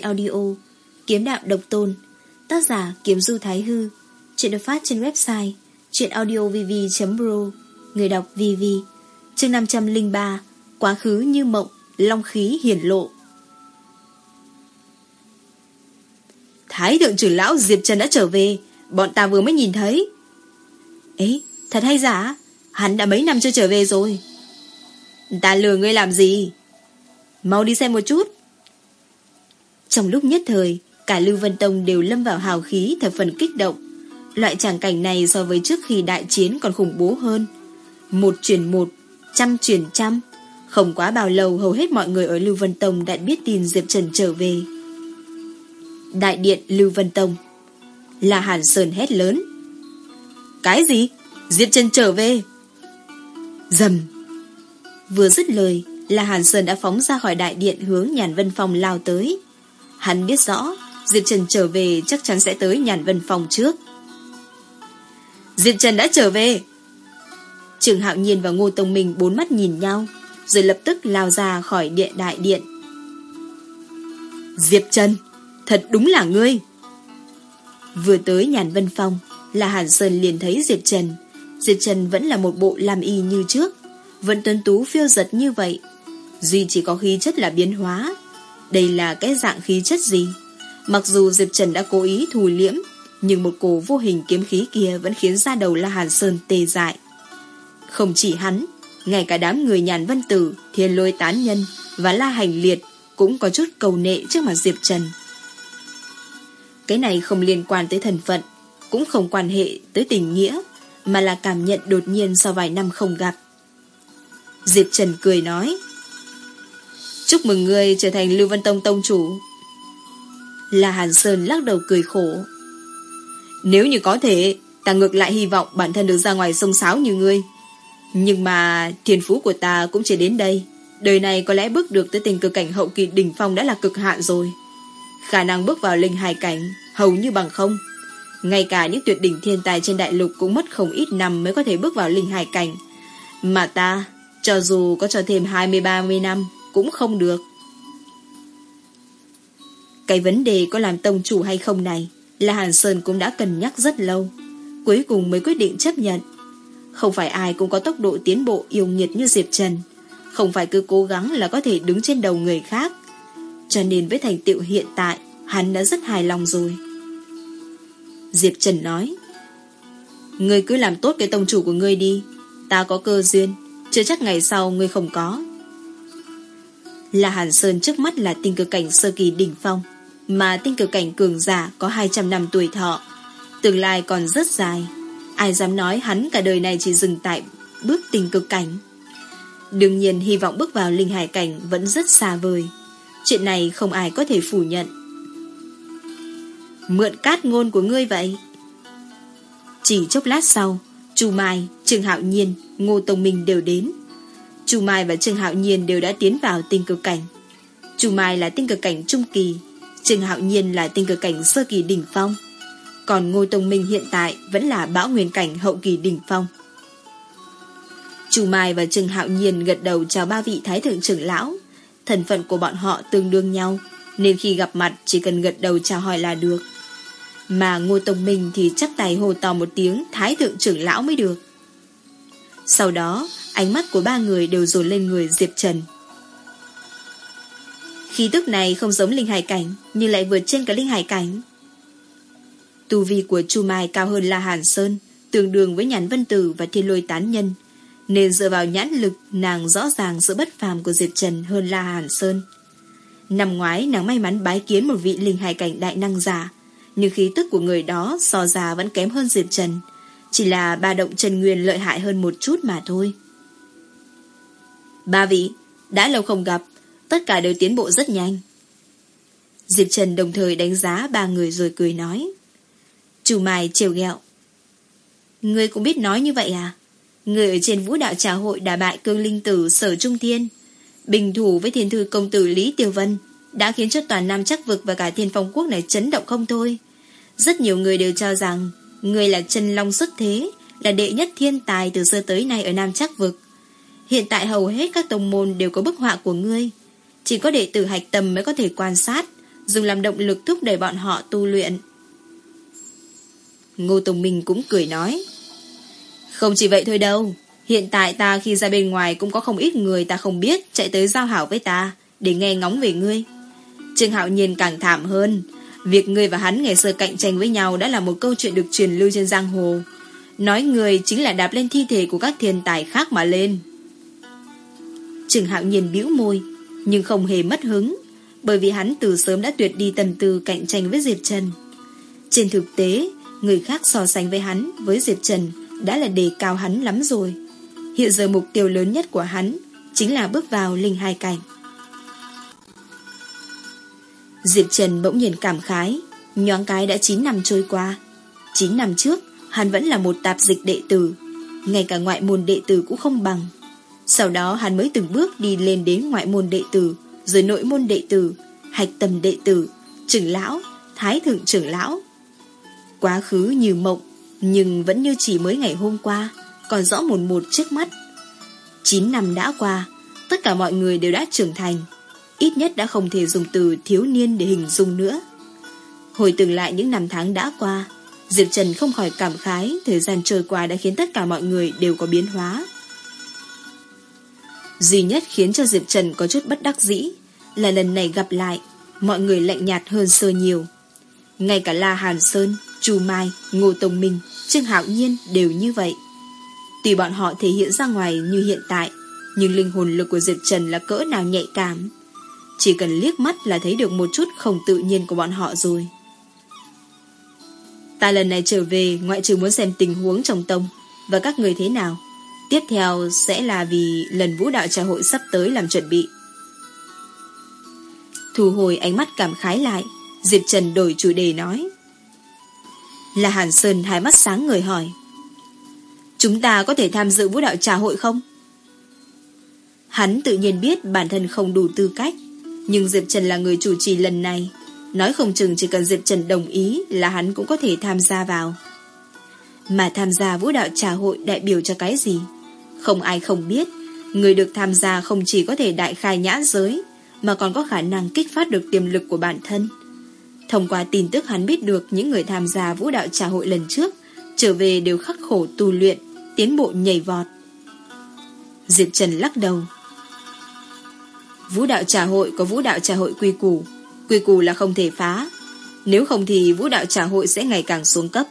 nghe chuyện audio, Kiếm đạo độc tôn, Tác giả Kiếm Du Thái Hư, Chuyện được phát trên website chuyenaudiovv.pro Người đọc VV Chương 503 Quá khứ như mộng, Long khí hiển lộ. Thái thượng trưởng lão Diệp Trần đã trở về, Bọn ta vừa mới nhìn thấy. Ấy thật hay giả? Hắn đã mấy năm chưa trở về rồi. Ta lừa ngươi làm gì? Mau đi xem một chút. Trong lúc nhất thời, Cả Lưu Vân Tông đều lâm vào hào khí, Thập phần kích động. Loại tràng cảnh này so với trước khi đại chiến còn khủng bố hơn. Một chuyển một, Trăm chuyển trăm, Không quá bao lâu hầu hết mọi người ở Lưu Vân Tông đã biết tin Diệp Trần trở về. Đại điện Lưu Vân Tông, Là Hàn Sơn hét lớn. Cái gì? Diệp Trần trở về. Dầm. Vừa dứt lời, là Hàn Sơn đã phóng ra khỏi đại điện hướng Nhàn Vân Phòng lao tới. Hắn biết rõ, Diệp Trần trở về chắc chắn sẽ tới Nhàn Vân Phòng trước. Diệp Trần đã trở về. Trường Hạo Nhiên và Ngô Tông Minh bốn mắt nhìn nhau, rồi lập tức lao ra khỏi điện đại điện. Diệp Trần, thật đúng là ngươi. Vừa tới Nhàn Vân phòng là Hàn Sơn liền thấy Diệp Trần. Diệp Trần vẫn là một bộ làm y như trước, vẫn tuấn tú phiêu giật như vậy. Duy chỉ có khí chất là biến hóa. Đây là cái dạng khí chất gì? Mặc dù Diệp Trần đã cố ý thù liễm, nhưng một cổ vô hình kiếm khí kia vẫn khiến ra đầu La Hàn Sơn tê dại. Không chỉ hắn, ngay cả đám người nhàn vân tử, thiên lôi tán nhân và la hành liệt cũng có chút cầu nệ trước mặt Diệp Trần. Cái này không liên quan tới thần phận, cũng không quan hệ tới tình nghĩa, mà là cảm nhận đột nhiên sau vài năm không gặp. Diệp Trần cười nói Chúc mừng ngươi trở thành Lưu Văn Tông Tông chủ. Là Hàn Sơn lắc đầu cười khổ. Nếu như có thể, Ta ngược lại hy vọng bản thân được ra ngoài sông sáo như ngươi. Nhưng mà Thiên phú của ta cũng chỉ đến đây. Đời này có lẽ bước được tới tình cực cảnh hậu kỳ đỉnh phong đã là cực hạn rồi. Khả năng bước vào linh hài cảnh Hầu như bằng không. Ngay cả những tuyệt đỉnh thiên tài trên đại lục Cũng mất không ít năm mới có thể bước vào linh hài cảnh. Mà ta, cho dù có cho thêm 20-30 năm cũng không được. Cái vấn đề có làm tông chủ hay không này Là Hàn Sơn cũng đã cân nhắc rất lâu, Cuối cùng mới quyết định chấp nhận. Không phải ai cũng có tốc độ tiến bộ yêu nghiệt như Diệp Trần, Không phải cứ cố gắng là có thể đứng trên đầu người khác. Cho nên với thành tựu hiện tại, Hắn đã rất hài lòng rồi. Diệp Trần nói, Ngươi cứ làm tốt cái tông chủ của ngươi đi, Ta có cơ duyên, chưa chắc ngày sau ngươi không có. Là Hàn Sơn trước mắt là tinh cực cảnh sơ kỳ đỉnh phong Mà tinh cực cảnh cường giả có 200 năm tuổi thọ Tương lai còn rất dài. Ai dám nói hắn cả đời này chỉ dừng tại bước tinh cực cảnh? Đương nhiên hy vọng bước vào linh hải cảnh vẫn rất xa vời. Chuyện này không ai có thể phủ nhận. Mượn cát ngôn của ngươi vậy? Chỉ chốc lát sau Chu Mai, Trương Hạo Nhiên, Ngô Tông Minh đều đến. Chu Mai và Trương Hạo Nhiên đều đã tiến vào tinh cực cảnh. Chu Mai là tinh cực cảnh trung kỳ, Trương Hạo Nhiên là tinh cực cảnh sơ kỳ đỉnh phong. Còn Ngô Tông Minh hiện tại vẫn là bão nguyên cảnh hậu kỳ đỉnh phong. Chu Mai và Trương Hạo Nhiên gật đầu chào ba vị thái thượng trưởng lão. Thần phận của bọn họ tương đương nhau, nên khi gặp mặt chỉ cần gật đầu chào hỏi là được. Mà Ngô Tông Minh thì chắp tay hồ to một tiếng Thái thượng trưởng lão mới được Sau đó Ánh mắt của ba người đều dồn lên người Diệp Trần Khí tức này không giống linh hải cảnh, Nhưng lại vượt trên cả linh hải cảnh Tu vi của Chu Mai cao hơn La Hàn Sơn, Tương đương với nhãn vân tử và thiên lôi tán nhân Nên dựa vào nhãn lực, Nàng rõ ràng sự bất phàm của Diệp Trần hơn La Hàn Sơn Năm ngoái, nàng may mắn bái kiến một vị linh hải cảnh đại năng giả, nhưng khí tức của người đó so ra vẫn kém hơn Diệp Trần. Chỉ là ba động Trần Nguyên lợi hại hơn một chút mà thôi. Ba vị, đã lâu không gặp, tất cả đều tiến bộ rất nhanh. Diệp Trần đồng thời đánh giá ba người rồi cười nói. Chủ mài trêu ghẹo. Ngươi cũng biết nói như vậy à? Người ở trên vũ đạo trà hội đả bại cương linh tử sở trung thiên. Bình thủ với thiên thư công tử Lý Tiêu Vân đã khiến cho toàn Nam chắc vực và cả thiên phong quốc này chấn động không thôi. Rất nhiều người đều cho rằng người là chân long xuất thế, là đệ nhất thiên tài từ xưa tới nay ở Nam chắc vực. Hiện tại hầu hết các tông môn đều có bức họa của ngươi. Chỉ có đệ tử hạch tâm mới có thể quan sát, dùng làm động lực thúc đẩy bọn họ tu luyện. Ngô Tùng Minh cũng cười nói. Không chỉ vậy thôi đâu. Hiện tại ta khi ra bên ngoài cũng có không ít người ta không biết chạy tới giao hảo với ta để nghe ngóng về ngươi. Trương Hạo Nhiên càng thảm hơn. Việc ngươi và hắn ngày xưa cạnh tranh với nhau đã là một câu chuyện được truyền lưu trên giang hồ. Nói người chính là đạp lên thi thể của các thiên tài khác mà lên. Trừng Hạo Nhiên bĩu môi, nhưng không hề mất hứng, bởi vì hắn từ sớm đã tuyệt đi tầm tư cạnh tranh với Diệp Trần. Trên thực tế, người khác so sánh với hắn, với Diệp Trần, đã là đề cao hắn lắm rồi. Hiện giờ mục tiêu lớn nhất của hắn chính là bước vào linh hai cảnh. Diệp Trần bỗng nhiên cảm khái, nhoáng cái đã 9 năm trôi qua. 9 năm trước, hắn vẫn là một tạp dịch đệ tử, ngay cả ngoại môn đệ tử cũng không bằng. Sau đó hắn mới từng bước đi lên đến ngoại môn đệ tử, rồi nội môn đệ tử, hạch tầm đệ tử, trưởng lão, thái thượng trưởng lão. Quá khứ như mộng, nhưng vẫn như chỉ mới ngày hôm qua, còn rõ một một trước mắt. 9 năm đã qua, tất cả mọi người đều đã trưởng thành, ít nhất đã không thể dùng từ thiếu niên để hình dung nữa. Hồi tưởng lại những năm tháng đã qua, Diệp Trần không khỏi cảm khái thời gian trôi qua đã khiến tất cả mọi người đều có biến hóa. Duy nhất khiến cho Diệp Trần có chút bất đắc dĩ là lần này gặp lại, mọi người lạnh nhạt hơn xưa nhiều. Ngay cả La Hàn Sơn, Chu Mai, Ngô Tông Minh, Trương Hạo Nhiên đều như vậy. Tùy bọn họ thể hiện ra ngoài như hiện tại, nhưng linh hồn lực của Diệp Trần là cỡ nào nhạy cảm. Chỉ cần liếc mắt là thấy được một chút không tự nhiên của bọn họ rồi. Ta lần này trở về ngoại trừ muốn xem tình huống trong tông và các người thế nào. Tiếp theo sẽ là vì lần vũ đạo trà hội sắp tới làm chuẩn bị. Thu hồi ánh mắt cảm khái lại, Diệp Trần đổi chủ đề nói. Là Hàn Sơn hai mắt sáng người hỏi. Chúng ta có thể tham dự vũ đạo trà hội không? Hắn tự nhiên biết bản thân không đủ tư cách, nhưng Diệp Trần là người chủ trì lần này. Nói không chừng chỉ cần Diệp Trần đồng ý là hắn cũng có thể tham gia vào. Mà tham gia vũ đạo trà hội đại biểu cho cái gì? Không ai không biết, người được tham gia không chỉ có thể đại khai nhã giới, mà còn có khả năng kích phát được tiềm lực của bản thân. Thông qua tin tức hắn biết được những người tham gia vũ đạo trà hội lần trước, trở về đều khắc khổ tu luyện, tiến bộ nhảy vọt. Diệp Trần lắc đầu. Vũ đạo trà hội có vũ đạo trà hội quy củ, quy củ là không thể phá. Nếu không thì vũ đạo trà hội sẽ ngày càng xuống cấp.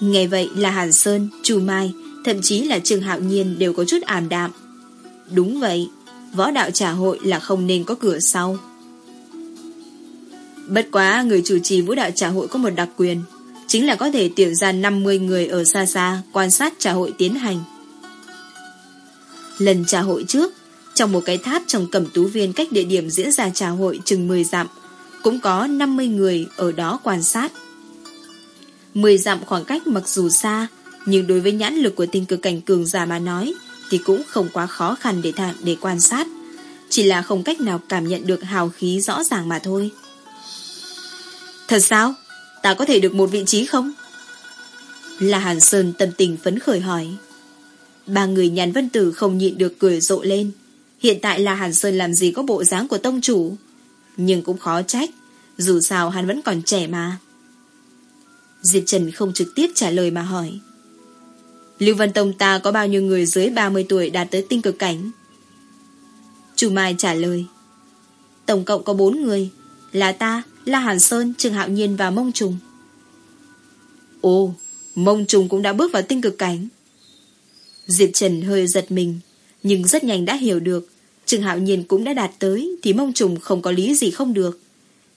ngày vậy là Hàn Sơn, Chu Mai, thậm chí là Trương Hạo Nhiên đều có chút ảm đạm. Đúng vậy, võ đạo trà hội là không nên có cửa sau. Bất quá người chủ trì vũ đạo trà hội có một đặc quyền, chính là có thể tuyển ra 50 người ở xa xa quan sát trà hội tiến hành. Lần trà hội trước, trong một cái tháp trong cẩm tú viên cách địa điểm diễn ra trà hội chừng 10 dặm, cũng có 50 người ở đó quan sát. 10 dặm khoảng cách mặc dù xa, nhưng đối với nhãn lực của tinh cực cảnh cường giả mà nói, thì cũng không quá khó khăn để thẳng để quan sát. Chỉ là không cách nào cảm nhận được hào khí rõ ràng mà thôi. Thật sao? Ta có thể được một vị trí không? Là Hàn Sơn tâm tình phấn khởi hỏi. Ba người nhàn vân tử không nhịn được cười rộ lên. Hiện tại là Hàn Sơn làm gì có bộ dáng của tông chủ. Nhưng cũng khó trách. Dù sao hắn vẫn còn trẻ mà. Diệp Trần không trực tiếp trả lời mà hỏi. Lưu Văn Tông ta có bao nhiêu người dưới 30 tuổi đạt tới tinh cực cảnh? Chu Mai trả lời. Tổng cộng có 4 người. Là ta, La Hàn Sơn, Trường Hạo Nhiên và Mông Trùng. Ồ, Mông Trùng cũng đã bước vào tinh cực cảnh. Diệp Trần hơi giật mình, nhưng rất nhanh đã hiểu được. Trường Hạo Nhiên cũng đã đạt tới, thì Mông Trùng không có lý gì không được.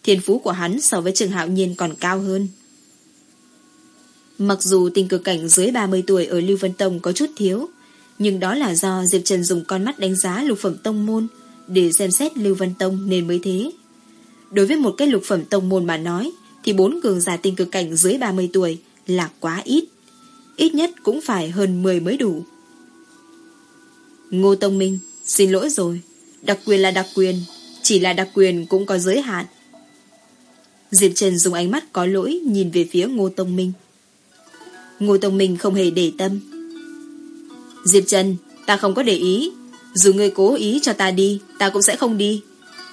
Thiên phú của hắn so với Trường Hạo Nhiên còn cao hơn. Mặc dù tình cực cảnh dưới 30 tuổi ở Lưu Vân Tông có chút thiếu, nhưng đó là do Diệp Trần dùng con mắt đánh giá lục phẩm tông môn để xem xét Lưu Vân Tông nên mới thế. Đối với một cái lục phẩm tông môn mà nói, thì bốn cường giả tình cực cảnh dưới 30 tuổi là quá ít. Ít nhất cũng phải hơn 10 mới đủ. Ngô Tông Minh, xin lỗi rồi. Đặc quyền là đặc quyền, chỉ là đặc quyền cũng có giới hạn. Diệp Trần dùng ánh mắt có lỗi nhìn về phía Ngô Tông Minh. Ngô Tông Minh không hề để tâm. Diệp Trần, ta không có để ý. Dù ngươi cố ý cho ta đi, ta cũng sẽ không đi.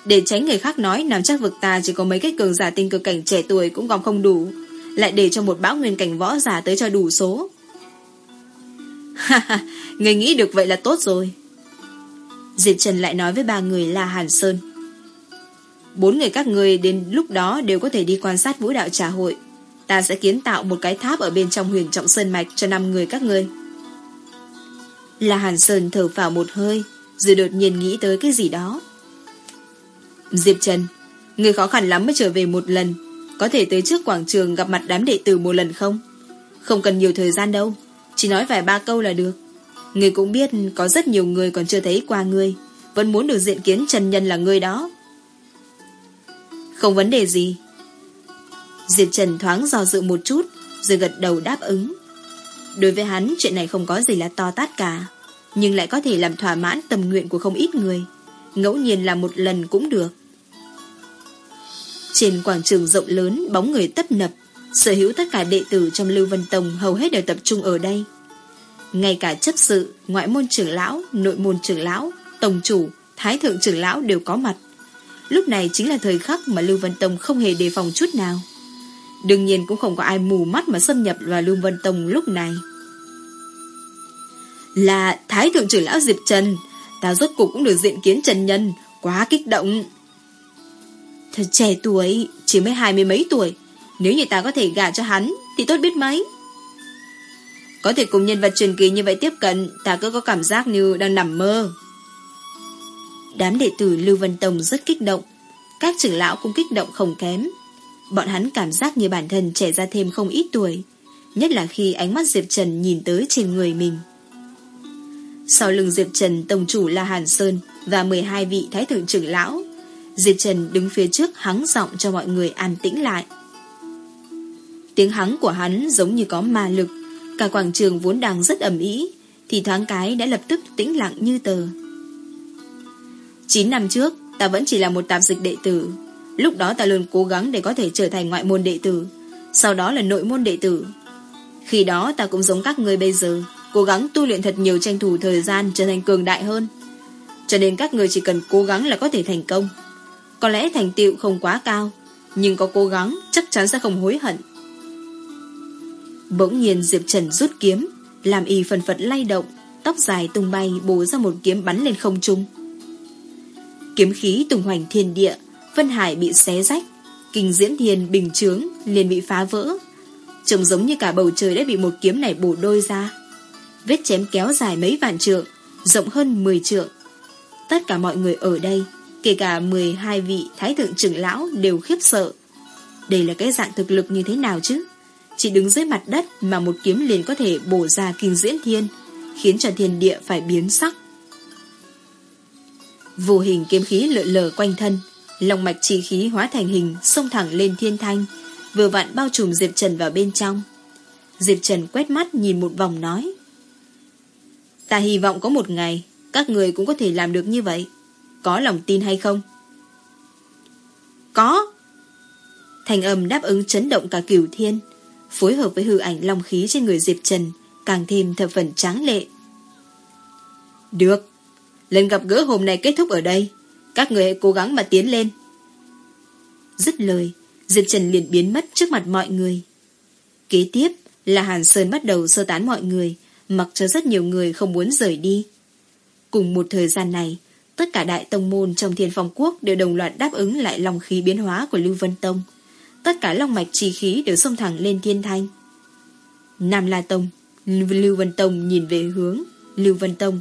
Để tránh người khác nói nằm chắc vực ta chỉ có mấy cái cường giả tinh cực cảnh trẻ tuổi cũng còn không đủ. Lại để cho một bão nguyên cảnh võ giả tới cho đủ số. Ha ha, người nghĩ được vậy là tốt rồi. Diệp Trần lại nói với ba người là Hàn Sơn. Bốn người các người đến lúc đó đều có thể đi quan sát vũ đạo trà hội. Ta sẽ kiến tạo một cái tháp ở bên trong huyền trọng sơn mạch cho năm người các ngươi. Là Hàn Sơn thở vào một hơi, rồi đột nhiên nghĩ tới cái gì đó. Diệp Trần, người khó khăn lắm mới trở về một lần, có thể tới trước quảng trường gặp mặt đám đệ tử một lần không? Không cần nhiều thời gian đâu, chỉ nói vài ba câu là được. Người cũng biết có rất nhiều người còn chưa thấy qua ngươi, vẫn muốn được diện kiến Trần Nhân là người đó. Không vấn đề gì. Diệp Trần thoáng do dự một chút, rồi gật đầu đáp ứng. Đối với hắn, chuyện này không có gì là to tát cả, nhưng lại có thể làm thỏa mãn tâm nguyện của không ít người. Ngẫu nhiên là một lần cũng được. Trên quảng trường rộng lớn, bóng người tấp nập, sở hữu tất cả đệ tử trong Lưu Vân Tông hầu hết đều tập trung ở đây. Ngay cả chấp sự, ngoại môn trưởng lão, nội môn trưởng lão, tổng chủ, thái thượng trưởng lão đều có mặt. Lúc này chính là thời khắc mà Lưu Vân Tông không hề đề phòng chút nào. Đương nhiên cũng không có ai mù mắt mà xâm nhập vào Lưu Vân Tông lúc này. Là Thái Thượng trưởng lão Diệp Trần, ta rốt cuộc cũng được diện kiến Trần Nhân, quá kích động. Thật trẻ tuổi, chỉ mới hai mươi mấy tuổi, nếu như ta có thể gả cho hắn thì tốt biết mấy. Có thể cùng nhân vật truyền kỳ như vậy tiếp cận, ta cứ có cảm giác như đang nằm mơ. Đám đệ tử Lưu Vân Tông rất kích động, các trưởng lão cũng kích động không kém. Bọn hắn cảm giác như bản thân trẻ ra thêm không ít tuổi, nhất là khi ánh mắt Diệp Trần nhìn tới trên người mình. Sau lưng Diệp Trần tổng chủ là Hàn Sơn và 12 vị thái thượng trưởng lão, Diệp Trần đứng phía trước hắng giọng cho mọi người an tĩnh lại. Tiếng hắng của hắn giống như có ma lực, cả quảng trường vốn đang rất ẩm ý, thì thoáng cái đã lập tức tĩnh lặng như tờ. 9 năm trước, ta vẫn chỉ là một tạp dịch đệ tử. Lúc đó ta luôn cố gắng để có thể trở thành ngoại môn đệ tử, sau đó là nội môn đệ tử. Khi đó ta cũng giống các người bây giờ, cố gắng tu luyện thật nhiều tranh thủ thời gian trở thành cường đại hơn. Cho nên các người chỉ cần cố gắng là có thể thành công. Có lẽ thành tựu không quá cao, nhưng có cố gắng chắc chắn sẽ không hối hận. Bỗng nhiên Diệp Trần rút kiếm, làm y phần phật lay động, tóc dài tung bay bổ ra một kiếm bắn lên không trung. Kiếm khí tung hoành thiên địa, Vân Hải bị xé rách, kinh diễn thiền bình chướng liền bị phá vỡ. Trông giống như cả bầu trời đã bị một kiếm này bổ đôi ra. Vết chém kéo dài mấy vạn trượng, rộng hơn 10 trượng. Tất cả mọi người ở đây, kể cả 12 vị thái thượng trưởng lão đều khiếp sợ. Đây là cái dạng thực lực như thế nào chứ? Chỉ đứng dưới mặt đất mà một kiếm liền có thể bổ ra kinh diễn thiên, khiến cho thiên địa phải biến sắc. Vô hình kiếm khí lượn lờ quanh thân, lòng mạch chi khí hóa thành hình xông thẳng lên thiên thanh, vừa vặn bao trùm Diệp Trần vào bên trong. Diệp Trần quét mắt nhìn một vòng nói. Ta hy vọng có một ngày, các người cũng có thể làm được như vậy. Có lòng tin hay không? Có! Thành âm đáp ứng chấn động cả cửu thiên, phối hợp với hư ảnh long khí trên người Diệp Trần, càng thêm thập phần tráng lệ. Được, lần gặp gỡ hôm nay kết thúc ở đây, các người hãy cố gắng mà tiến lên. Dứt lời, Diệp Trần liền biến mất trước mặt mọi người. Kế tiếp là Hàn Sơn bắt đầu sơ tán mọi người, mặc cho rất nhiều người không muốn rời đi. Cùng một thời gian này, tất cả đại tông môn trong thiên phong quốc đều đồng loạt đáp ứng lại lòng khí biến hóa của Lưu Vân Tông. Tất cả long mạch chi khí đều xông thẳng lên thiên thanh. Nam La Tông, Lưu Vân Tông nhìn về hướng Lưu Vân Tông.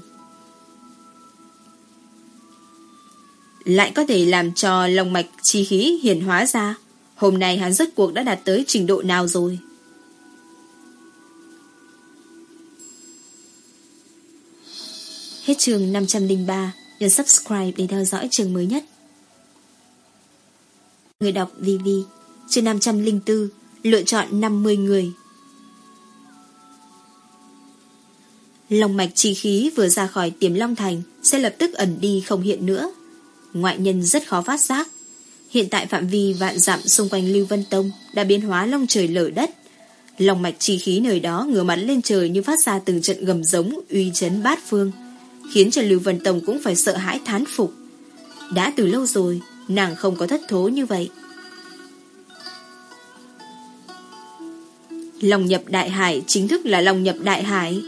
Lại có thể làm cho lòng mạch chi khí hiển hóa ra. Hôm nay hắn rốt cuộc đã đạt tới trình độ nào rồi? Hết trường 503, nhấn subscribe để theo dõi trường mới nhất. Người đọc VV, chương 504, lựa chọn 50 người. lòng mạch chi khí vừa ra khỏi tiềm long thành sẽ lập tức ẩn đi không hiện nữa. Ngoại nhân rất khó phát giác. Hiện tại phạm vi vạn dặm xung quanh Lưu Vân Tông đã biến hóa long trời lở đất. Lòng mạch chi khí nơi đó ngửa mặt lên trời như phát ra từng trận gầm giống uy chấn bát phương khiến cho Lưu Vân Tông cũng phải sợ hãi thán phục. Đã từ lâu rồi, nàng không có thất thố như vậy. Lòng nhập đại hải chính thức là lòng nhập đại hải.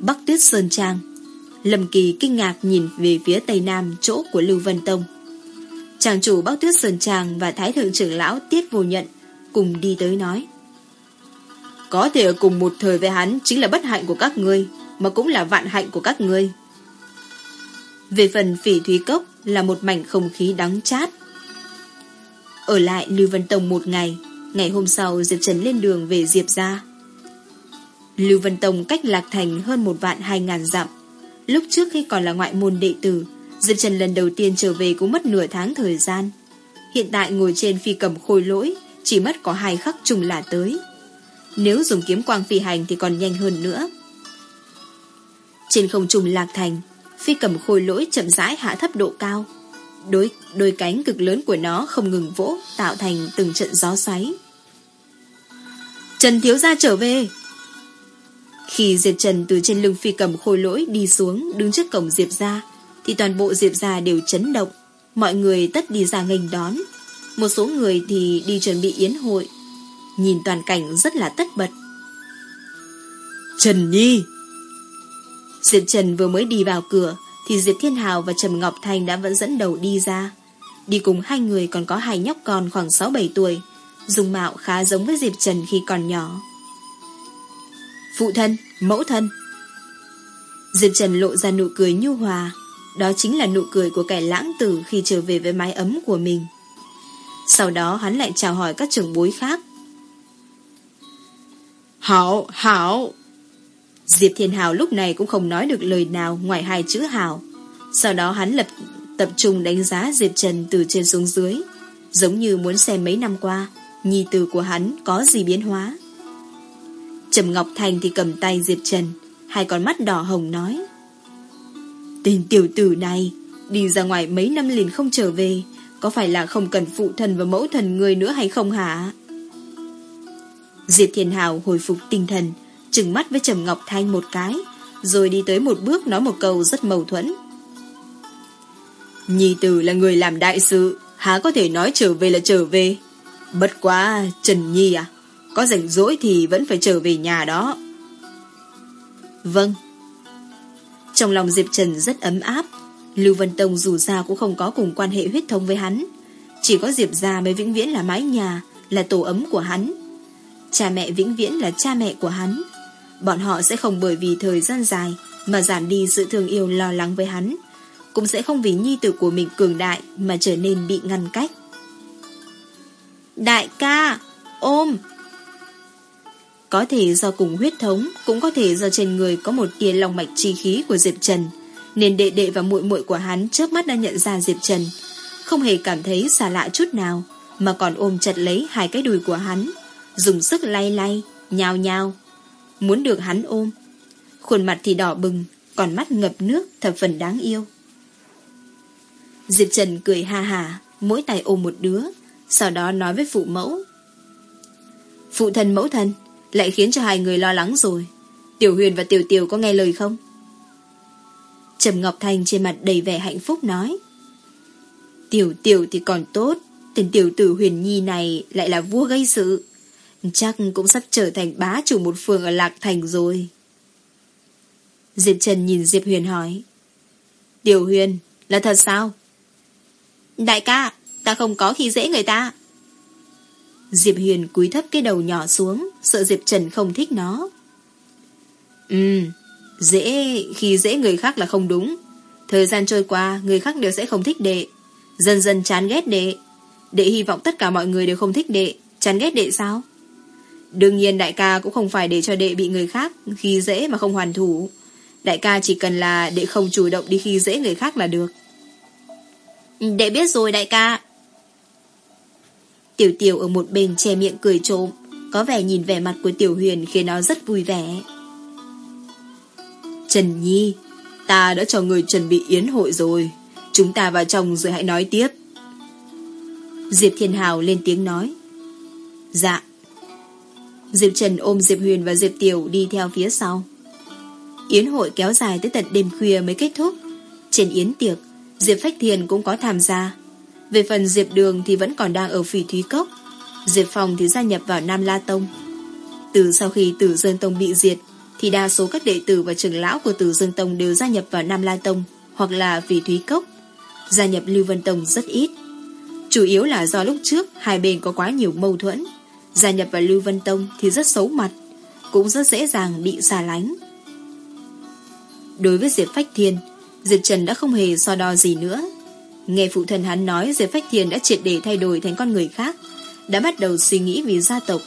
Bắc Tuyết Sơn Trang Lâm Kỳ kinh ngạc nhìn về phía tây nam chỗ của Lưu Vân Tông. Chàng chủ Bắc Tuyết Sơn tràng và Thái Thượng trưởng lão Tiết Vô Nhận cùng đi tới nói. Có thể ở cùng một thời với hắn chính là bất hạnh của các ngươi, mà cũng là vạn hạnh của các ngươi. Về phần phỉ thúy cốc là một mảnh không khí đắng chát. Ở lại Lưu Vân Tông một ngày, ngày hôm sau Diệp Trần lên đường về Diệp ra. Lưu Vân Tông cách Lạc Thành hơn một vạn hai ngàn dặm. Lúc trước khi còn là ngoại môn đệ tử, Diệp Trần lần đầu tiên trở về cũng mất nửa tháng thời gian. Hiện tại ngồi trên phi cầm khôi lỗi, chỉ mất có hai khắc trùng là tới. Nếu dùng kiếm quang phi hành thì còn nhanh hơn nữa. Trên không trùng lạc thành, phi cầm khôi lỗi chậm rãi hạ thấp độ cao. Đôi, đôi cánh cực lớn của nó không ngừng vỗ, tạo thành từng trận gió xoáy. Trần Thiếu Gia trở về! Khi Diệp Trần từ trên lưng phi cầm khôi lỗi đi xuống đứng trước cổng Diệp ra, thì toàn bộ Diệp ra đều chấn động. Mọi người tất đi ra nghênh đón. Một số người thì đi chuẩn bị yến hội. Nhìn toàn cảnh rất là tất bật. Trần Nhi Diệp Trần vừa mới đi vào cửa thì Diệp Thiên Hào và Trầm Ngọc Thành đã vẫn dẫn đầu đi ra. Đi cùng hai người còn có hai nhóc con khoảng 6-7 tuổi, dùng mạo khá giống với Diệp Trần khi còn nhỏ. Phụ thân, mẫu thân. Diệp Trần lộ ra nụ cười nhu hòa, đó chính là nụ cười của kẻ lãng tử khi trở về với mái ấm của mình. Sau đó hắn lại chào hỏi các trưởng bối khác. Hảo, hảo. Diệp Thiên Hào lúc này cũng không nói được lời nào ngoài hai chữ hảo. Sau đó hắn lập tập trung đánh giá Diệp Trần từ trên xuống dưới, giống như muốn xem mấy năm qua, nhi tử của hắn có gì biến hóa. Trầm Ngọc Thành thì cầm tay Diệp Trần, hai con mắt đỏ hồng nói. Tên tiểu tử này, đi ra ngoài mấy năm liền không trở về, có phải là không cần phụ thần và mẫu thần người nữa hay không hả? Diệp Thiên Hào hồi phục tinh thần, trừng mắt với Trầm Ngọc Thanh một cái, rồi đi tới một bước nói một câu rất mâu thuẫn. Nhi tử là người làm đại sự, há có thể nói trở về là trở về. Bất quá, Trần Nhi à, có rảnh rỗi thì vẫn phải trở về nhà đó. Vâng. Trong lòng Diệp Trần rất ấm áp. Lưu Vân Tông dù sao cũng không có cùng quan hệ huyết thống với hắn. Chỉ có Diệp Gia mới vĩnh viễn là mái nhà, là tổ ấm của hắn. Cha mẹ vĩnh viễn là cha mẹ của hắn. Bọn họ sẽ không bởi vì thời gian dài mà giảm đi sự thương yêu lo lắng với hắn. Cũng sẽ không vì nhi tử của mình cường đại mà trở nên bị ngăn cách. Đại ca, ôm! Có thể do cùng huyết thống, cũng có thể do trên người có một tia lòng mạch chi khí của Diệp Trần, nên đệ đệ và muội muội của hắn trước mắt đã nhận ra Diệp Trần, không hề cảm thấy xa lạ chút nào, mà còn ôm chặt lấy hai cái đùi của hắn, dùng sức lay lay, nhào nhào, muốn được hắn ôm. Khuôn mặt thì đỏ bừng, còn mắt ngập nước thập phần đáng yêu. Diệp Trần cười ha hà, mỗi tay ôm một đứa, sau đó nói với phụ mẫu. Phụ thân mẫu thân, lại khiến cho hai người lo lắng rồi. Tiểu Huyền và Tiểu Tiểu có nghe lời không? Trầm Ngọc Thành trên mặt đầy vẻ hạnh phúc nói. Tiểu Tiểu thì còn tốt, tên tiểu tử Huyền Nhi này lại là vua gây sự. Chắc cũng sắp trở thành bá chủ một phường ở Lạc Thành rồi. Diệp Trần nhìn Diệp Huyền hỏi. Tiểu Huyền, là thật sao? Đại ca, ta không có khi dễ người ta. Diệp Huyền cúi thấp cái đầu nhỏ xuống, sợ Diệp Trần không thích nó. Ừ, dễ, khi dễ người khác là không đúng. Thời gian trôi qua, người khác đều sẽ không thích đệ. Dần dần chán ghét đệ. Đệ hy vọng tất cả mọi người đều không thích đệ. Chán ghét đệ sao? Đương nhiên đại ca cũng không phải để cho đệ bị người khác khi dễ mà không hoàn thủ. Đại ca chỉ cần là đệ không chủ động đi khi dễ người khác là được. Đệ biết rồi đại ca. Tiểu tiểu ở một bên che miệng cười trộm, có vẻ nhìn vẻ mặt của tiểu huyền khiến nó rất vui vẻ. Trần Nhi, ta đã cho người chuẩn bị yến hội rồi. Chúng ta vào trong rồi hãy nói tiếp. Diệp Thiên Hào lên tiếng nói. Dạ. Diệp Trần ôm Diệp Huyền và Diệp Tiểu đi theo phía sau. Yến hội kéo dài tới tận đêm khuya mới kết thúc. Trên yến tiệc, Diệp Phách Thiền cũng có tham gia. Về phần Diệp Đường thì vẫn còn đang ở Phỉ Thúy Cốc. Diệp Phong thì gia nhập vào Nam La Tông. Từ sau khi Tử Dương Tông bị diệt, thì đa số các đệ tử và trưởng lão của Tử Dương Tông đều gia nhập vào Nam La Tông hoặc là Phỉ Thúy Cốc. Gia nhập Lưu Vân Tông rất ít. Chủ yếu là do lúc trước hai bên có quá nhiều mâu thuẫn. Gia nhập vào Lưu Vân Tông thì rất xấu mặt, cũng rất dễ dàng bị xa lánh. Đối với Diệp Phách Thiên, Diệp Trần đã không hề so đo gì nữa. Nghe phụ thân hắn nói Diệp Phách thiền đã triệt để thay đổi thành con người khác, đã bắt đầu suy nghĩ vì gia tộc,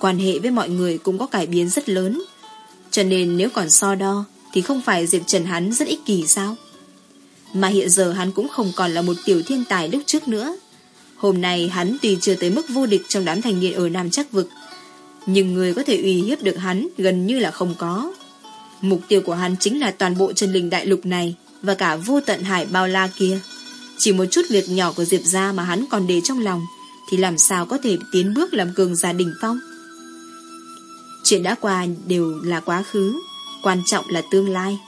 quan hệ với mọi người cũng có cải biến rất lớn. Cho nên nếu còn so đo, thì không phải Diệp Trần hắn rất ích kỷ sao? Mà hiện giờ hắn cũng không còn là một tiểu thiên tài lúc trước nữa. Hôm nay hắn tuy chưa tới mức vô địch trong đám thành niên ở Nam Chắc Vực, nhưng người có thể uy hiếp được hắn gần như là không có. Mục tiêu của hắn chính là toàn bộ chân linh đại lục này và cả vô tận hải bao la kia. Chỉ một chút việc nhỏ của Diệp gia mà hắn còn để trong lòng thì làm sao có thể tiến bước làm cường gia đình phong. Chuyện đã qua đều là quá khứ, quan trọng là tương lai.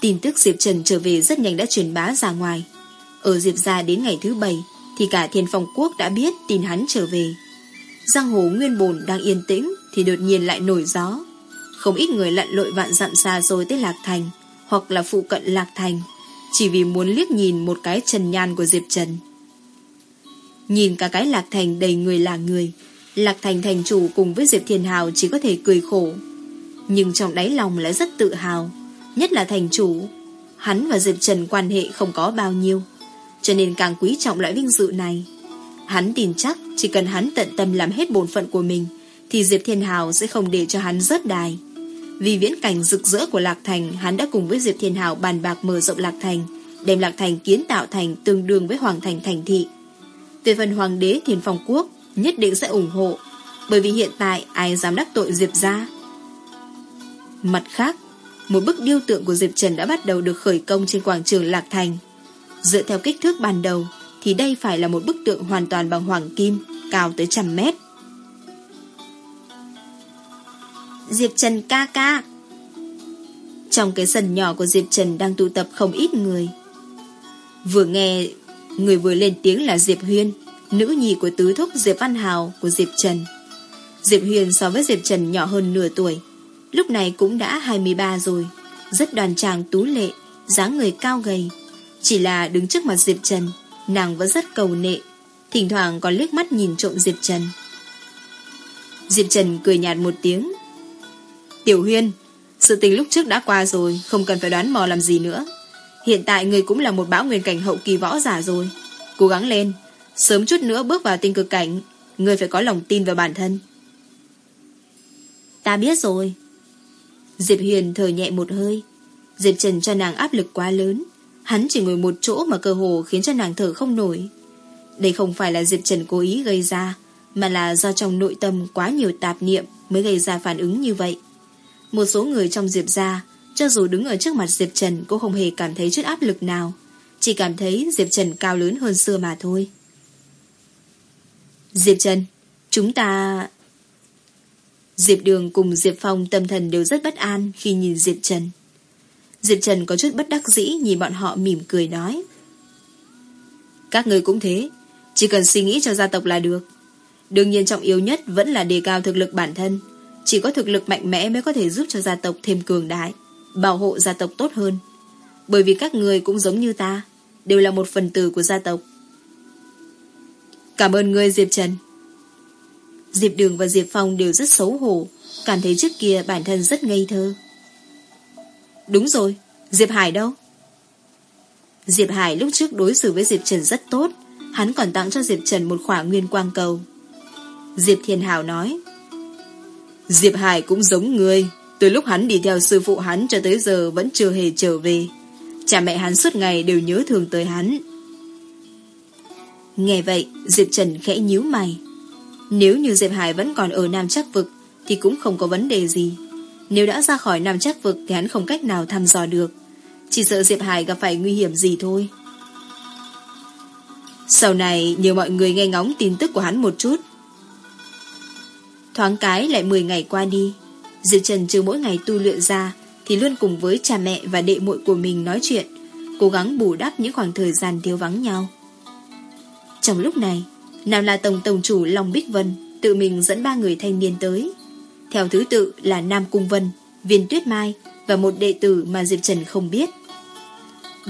Tin tức Diệp Trần trở về rất nhanh đã truyền bá ra ngoài. Ở Diệp gia đến ngày thứ bảy thì cả thiên phong quốc đã biết tin hắn trở về. Giang hồ nguyên bồn đang yên tĩnh thì đột nhiên lại nổi gió. Không ít người lặn lội vạn dặm xa rồi tới Lạc Thành hoặc là phụ cận Lạc Thành chỉ vì muốn liếc nhìn một cái trần nhan của Diệp Trần. Nhìn cả cái Lạc Thành đầy người là người, Lạc Thành thành chủ cùng với Diệp Thiên Hào chỉ có thể cười khổ. Nhưng trong đáy lòng lại rất tự hào, Nhất là thành chủ. Hắn và Diệp Trần quan hệ không có bao nhiêu, Cho nên càng quý trọng loại vinh dự này. Hắn tin chắc Chỉ cần hắn tận tâm làm hết bổn phận của mình, Thì Diệp Thiên Hào sẽ không để cho hắn rớt đài. Vì viễn cảnh rực rỡ của Lạc Thành, Hắn đã cùng với Diệp Thiên Hào bàn bạc mở rộng Lạc Thành, Đem Lạc Thành kiến tạo thành tương đương với Hoàng Thành Thành Thị. Về phần Hoàng đế Thiên Phong Quốc, Nhất định sẽ ủng hộ, Bởi vì hiện tại ai dám đắc tội Diệp ra Mặt khác, Một bức điêu tượng của Diệp Trần đã bắt đầu được khởi công trên quảng trường Lạc Thành. Dựa theo kích thước ban đầu, Thì đây phải là một bức tượng hoàn toàn bằng hoàng kim, Cao tới trăm mét. Diệp Trần ca ca. Trong cái sân nhỏ của Diệp Trần đang tụ tập không ít người. Vừa nghe, Người vừa lên tiếng là Diệp Huyên, Nữ nhi của tứ thúc Diệp Văn Hào Của Diệp Trần. Diệp Huyền so với Diệp Trần nhỏ hơn nửa tuổi, Lúc này cũng đã 23 rồi, Rất đoàn tràng tú lệ, dáng người cao gầy. Chỉ là đứng trước mặt Diệp Trần, Nàng vẫn rất cầu nệ, Thỉnh thoảng còn liếc mắt nhìn trộm Diệp Trần. Diệp Trần cười nhạt một tiếng Tiểu Huyên Sự tình lúc trước đã qua rồi Không cần phải đoán mò làm gì nữa. Hiện tại người cũng là một bão nguyên cảnh hậu kỳ võ giả rồi. Cố gắng lên Sớm chút nữa bước vào tinh cực cảnh Người phải có lòng tin vào bản thân. Ta biết rồi. Diệp Huyền thở nhẹ một hơi. Diệp Trần cho nàng áp lực quá lớn. Hắn chỉ ngồi một chỗ mà cơ hồ khiến cho nàng thở không nổi. Đây không phải là Diệp Trần cố ý gây ra Mà là do trong nội tâm quá nhiều tạp niệm Mới gây ra phản ứng như vậy một số người trong Diệp gia Cho dù đứng ở trước mặt Diệp Trần Cũng không hề cảm thấy chút áp lực nào Chỉ cảm thấy Diệp Trần cao lớn hơn xưa mà thôi Diệp Trần, chúng ta... Diệp Đường cùng Diệp Phong tâm thần đều rất bất an khi nhìn Diệp Trần. Diệp Trần có chút bất đắc dĩ nhìn bọn họ mỉm cười nói. Các người cũng thế, chỉ cần suy nghĩ cho gia tộc là được. Đương nhiên trọng yếu nhất vẫn là đề cao thực lực bản thân. Chỉ có thực lực mạnh mẽ mới có thể giúp cho gia tộc thêm cường đại, bảo hộ gia tộc tốt hơn. Bởi vì các người cũng giống như ta, đều là một phần tử của gia tộc. Cảm ơn ngươi Diệp Trần. Diệp Đường và Diệp Phong đều rất xấu hổ, cảm thấy trước kia bản thân rất ngây thơ. Đúng rồi, Diệp Hải đâu? Diệp Hải lúc trước đối xử với Diệp Trần rất tốt, hắn còn tặng cho Diệp Trần một khỏa nguyên quang cầu. Diệp Thiên Hảo nói, Diệp Hải cũng giống người, từ lúc hắn đi theo sư phụ hắn cho tới giờ vẫn chưa hề trở về. Cha mẹ hắn suốt ngày đều nhớ thường tới hắn. Nghe vậy, Diệp Trần khẽ nhíu mày. Nếu như Diệp Hải vẫn còn ở Nam Chắc Vực, thì cũng không có vấn đề gì. Nếu đã ra khỏi Nam Chắc Vực thì hắn không cách nào thăm dò được. Chỉ sợ Diệp Hải gặp phải nguy hiểm gì thôi. Sau này, nhờ mọi người nghe ngóng tin tức của hắn một chút. Thoáng cái lại 10 ngày qua đi. Diệp Trần trừ mỗi ngày tu luyện ra, thì luôn cùng với cha mẹ và đệ muội của mình nói chuyện, cố gắng bù đắp những khoảng thời gian thiếu vắng nhau. Trong lúc này, nào là Tổng Tổng chủ Long Bích Vân tự mình dẫn ba người thanh niên tới. Theo thứ tự là Nam Cung Vân, Viên Tuyết Mai và một đệ tử mà Diệp Trần không biết.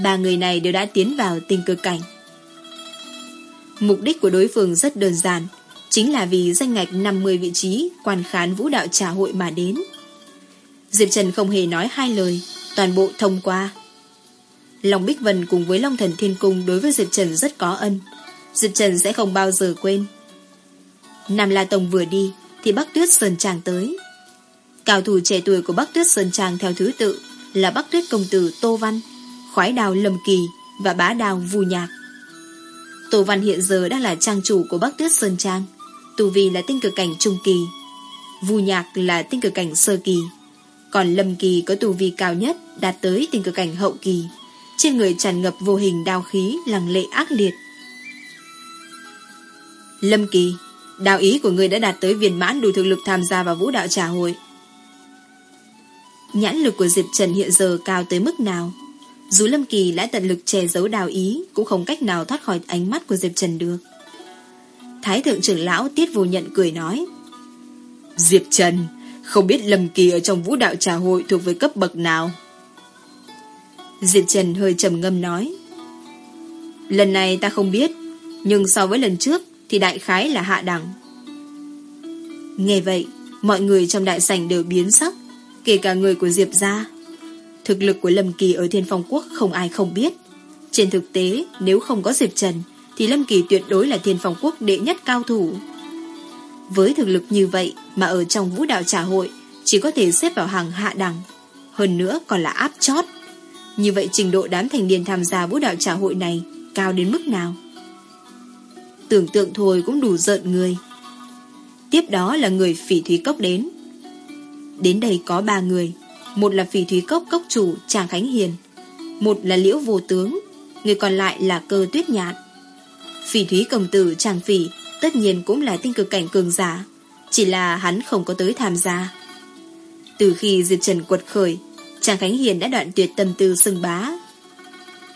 Ba người này đều đã tiến vào tình cơ cảnh. Mục đích của đối phương rất đơn giản, chính là vì danh ngạch 50 vị trí quan khán vũ đạo trà hội mà đến. Diệp Trần không hề nói hai lời, toàn bộ thông qua. Long Bích Vân cùng với Long Thần Thiên Cung đối với Diệp Trần rất có ân. Diệp Trần sẽ không bao giờ quên. Nam La Tông vừa đi, thì Bắc Tuyết Sơn Tràng tới. Cao thủ trẻ tuổi của Bắc Tuyết Sơn Tràng theo thứ tự là Bắc Tuyết Công Tử Tô Văn, Khoái Đào Lâm Kỳ và Bá Đào Vù Nhạc. Tô Văn hiện giờ đang là trang chủ của Bắc Tuyết Sơn Trang, tù vi là tinh cực cảnh trung kỳ. Vu Nhạc là tinh cực cảnh sơ kỳ, còn Lâm Kỳ có tù vi cao nhất đạt tới tinh cực cảnh hậu kỳ. Trên người tràn ngập vô hình đao khí lằng lệ ác liệt. Lâm Kỳ, đạo ý của người đã đạt tới viên mãn đủ thực lực tham gia vào vũ đạo trà hội. Nhãn lực của Diệp Trần hiện giờ cao tới mức nào? Dù Lâm Kỳ đã tận lực che giấu đào ý cũng không cách nào thoát khỏi ánh mắt của Diệp Trần được. Thái thượng trưởng lão Tiết vô nhận cười nói. Diệp Trần, Không biết Lâm Kỳ ở trong vũ đạo trà hội thuộc về cấp bậc nào? Diệp Trần hơi trầm ngâm nói. Lần này ta không biết, Nhưng so với lần trước Thì đại khái là hạ đẳng. Nghe vậy, Mọi người trong đại sảnh đều biến sắc, Kể cả người của Diệp gia. Thực lực của Lâm Kỳ ở Thiên Phong Quốc Không ai không biết. Trên thực tế, nếu không có Diệp Trần thì Lâm Kỳ tuyệt đối là Thiên Phong Quốc đệ nhất cao thủ. Với thực lực như vậy Mà ở trong vũ đạo trả hội, Chỉ có thể xếp vào hàng hạ đẳng, Hơn nữa còn là áp chót. Như vậy trình độ đám thành niên tham gia vũ đạo trả hội này Cao đến mức nào? Tưởng tượng thôi cũng đủ giận người. Tiếp đó là người phỉ thúy cốc đến. Đến đây có ba người, Một là phỉ thúy cốc cốc chủ Tràng Khánh Hiền, Một là liễu vô tướng, Người còn lại là cơ tuyết nhạn. Phỉ thúy công tử Tràng Phỉ, Tất nhiên cũng là tinh cực cảnh cường giả. Chỉ là hắn không có tới tham gia. Từ khi Diệp Trần quật khởi Tràng Khánh Hiền đã đoạn tuyệt tâm tư xưng bá.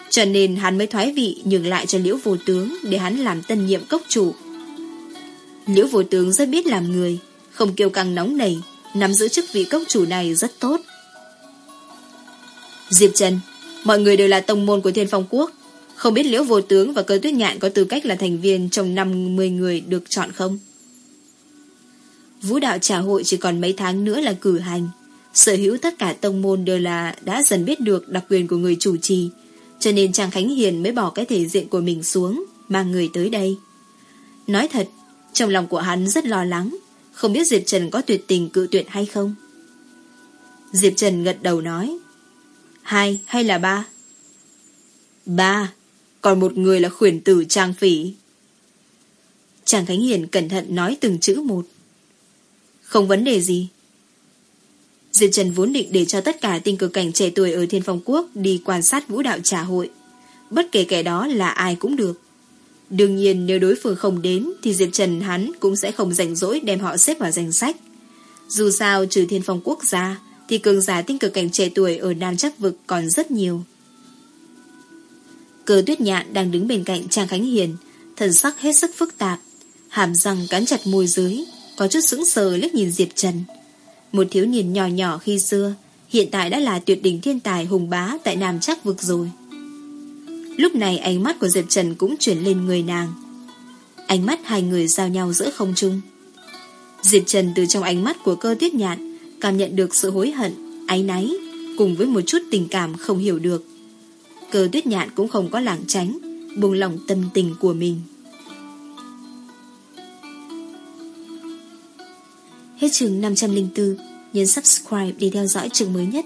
Cho nên hắn mới thoái vị Nhường lại cho liễu vô tướng Để hắn làm tân nhiệm cốc chủ. Liễu vô tướng rất biết làm người, Không kêu căng nóng nảy, Nắm giữ chức vị cốc chủ này rất tốt. Diệp Trần, Mọi người đều là tông môn của Thiên Phong Quốc. Không biết Liễu Vô Tướng và Cơ Tuyết Nhạn Có tư cách là thành viên trong 50 người được chọn không? Vũ đạo trả hội chỉ còn mấy tháng nữa là cử hành. Sở hữu tất cả tông môn đều là Đã dần biết được đặc quyền của người chủ trì, Cho nên Trang Khánh Hiền mới bỏ cái thể diện của mình xuống Mang người tới đây. Nói thật, Trong lòng của hắn rất lo lắng, không biết Diệp Trần có tuyệt tình cự tuyệt hay không? Diệp Trần gật đầu nói, Hai hay là ba? Ba. Còn một người là khuyển tử Trang Phỉ. Trang Khánh Hiền cẩn thận nói từng chữ một. Không vấn đề gì. Diệp Trần vốn định để cho tất cả tinh cực cảnh trẻ tuổi ở Thiên Phong Quốc đi quan sát vũ đạo trà hội. Bất kể kẻ đó là ai cũng được. Đương nhiên, nếu đối phương không đến, Thì Diệp Trần hắn cũng sẽ không rảnh rỗi Đem họ xếp vào danh sách. Dù sao, trừ thiên phong quốc ra, Thì cường giả tinh cực cảnh trẻ tuổi Ở Nam Chắc Vực còn rất nhiều. Cơ tuyết nhạn đang đứng bên cạnh Trang Khánh Hiền Thần sắc hết sức phức tạp Hàm răng cắn chặt môi dưới Có chút sững sờ liếc nhìn Diệp Trần Một thiếu niên nhỏ nhỏ khi xưa Hiện tại đã là tuyệt đỉnh thiên tài hùng bá Tại Nam Trắc Vực rồi Lúc này ánh mắt của Diệp Trần cũng chuyển lên người nàng. Ánh mắt hai người giao nhau giữa không trung. Diệp Trần từ trong ánh mắt của cơ tuyết nhạn cảm nhận được sự hối hận, áy náy cùng với một chút tình cảm không hiểu được. Cơ tuyết nhạn cũng không có lảng tránh, buông lòng tâm tình của mình. Hết chương 504, nhấn subscribe để theo dõi chương mới nhất.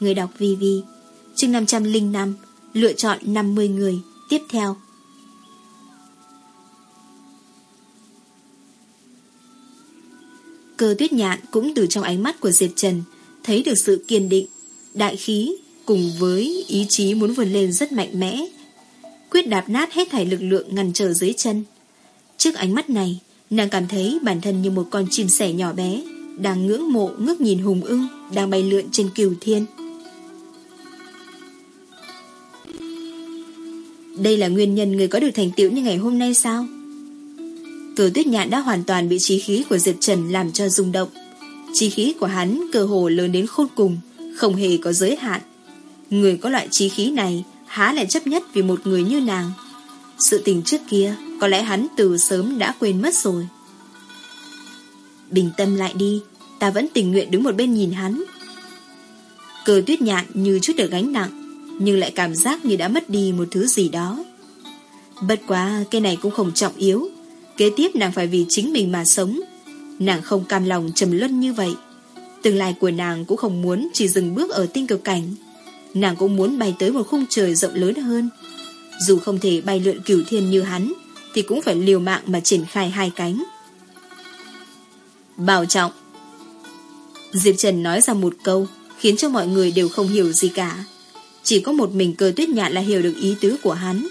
Người đọc VV Chương 505 Lựa chọn 50 người Tiếp theo Cơ tuyết nhạn cũng từ trong ánh mắt của Diệp Trần Thấy được sự kiên định Đại khí Cùng với ý chí muốn vươn lên rất mạnh mẽ Quyết đạp nát hết thảy lực lượng ngăn trở dưới chân Trước ánh mắt này Nàng cảm thấy bản thân như một con chim sẻ nhỏ bé đang ngưỡng mộ ngước nhìn hùng ưng đang bay lượn trên cửu thiên. Đây là nguyên nhân người có được thành tựu như ngày hôm nay sao? Cử tuyết nhạn đã hoàn toàn bị trí khí của Diệp Trần làm cho rung động. Trí khí của hắn cơ hồ lớn đến khôn cùng, không hề có giới hạn. Người có loại trí khí này há lại chấp nhất vì một người như nàng. Sự tình trước kia, có lẽ hắn từ sớm đã quên mất rồi. Bình tâm lại đi, ta vẫn tình nguyện đứng một bên nhìn hắn. Cờ tuyết nhạn như chút được gánh nặng, nhưng lại cảm giác như đã mất đi một thứ gì đó. Bất quá, cái này cũng không trọng yếu. Kế tiếp nàng phải vì chính mình mà sống. Nàng không cam lòng trầm luân như vậy. Tương lai của nàng cũng không muốn chỉ dừng bước ở tinh cực cảnh. Nàng cũng muốn bay tới một khung trời rộng lớn hơn. Dù không thể bay lượn cửu thiên như hắn, thì cũng phải liều mạng mà triển khai hai cánh. Bảo trọng. Diệp Trần nói ra một câu, khiến cho mọi người đều không hiểu gì cả. Chỉ có một mình cơ tuyết nhạn là hiểu được ý tứ của hắn.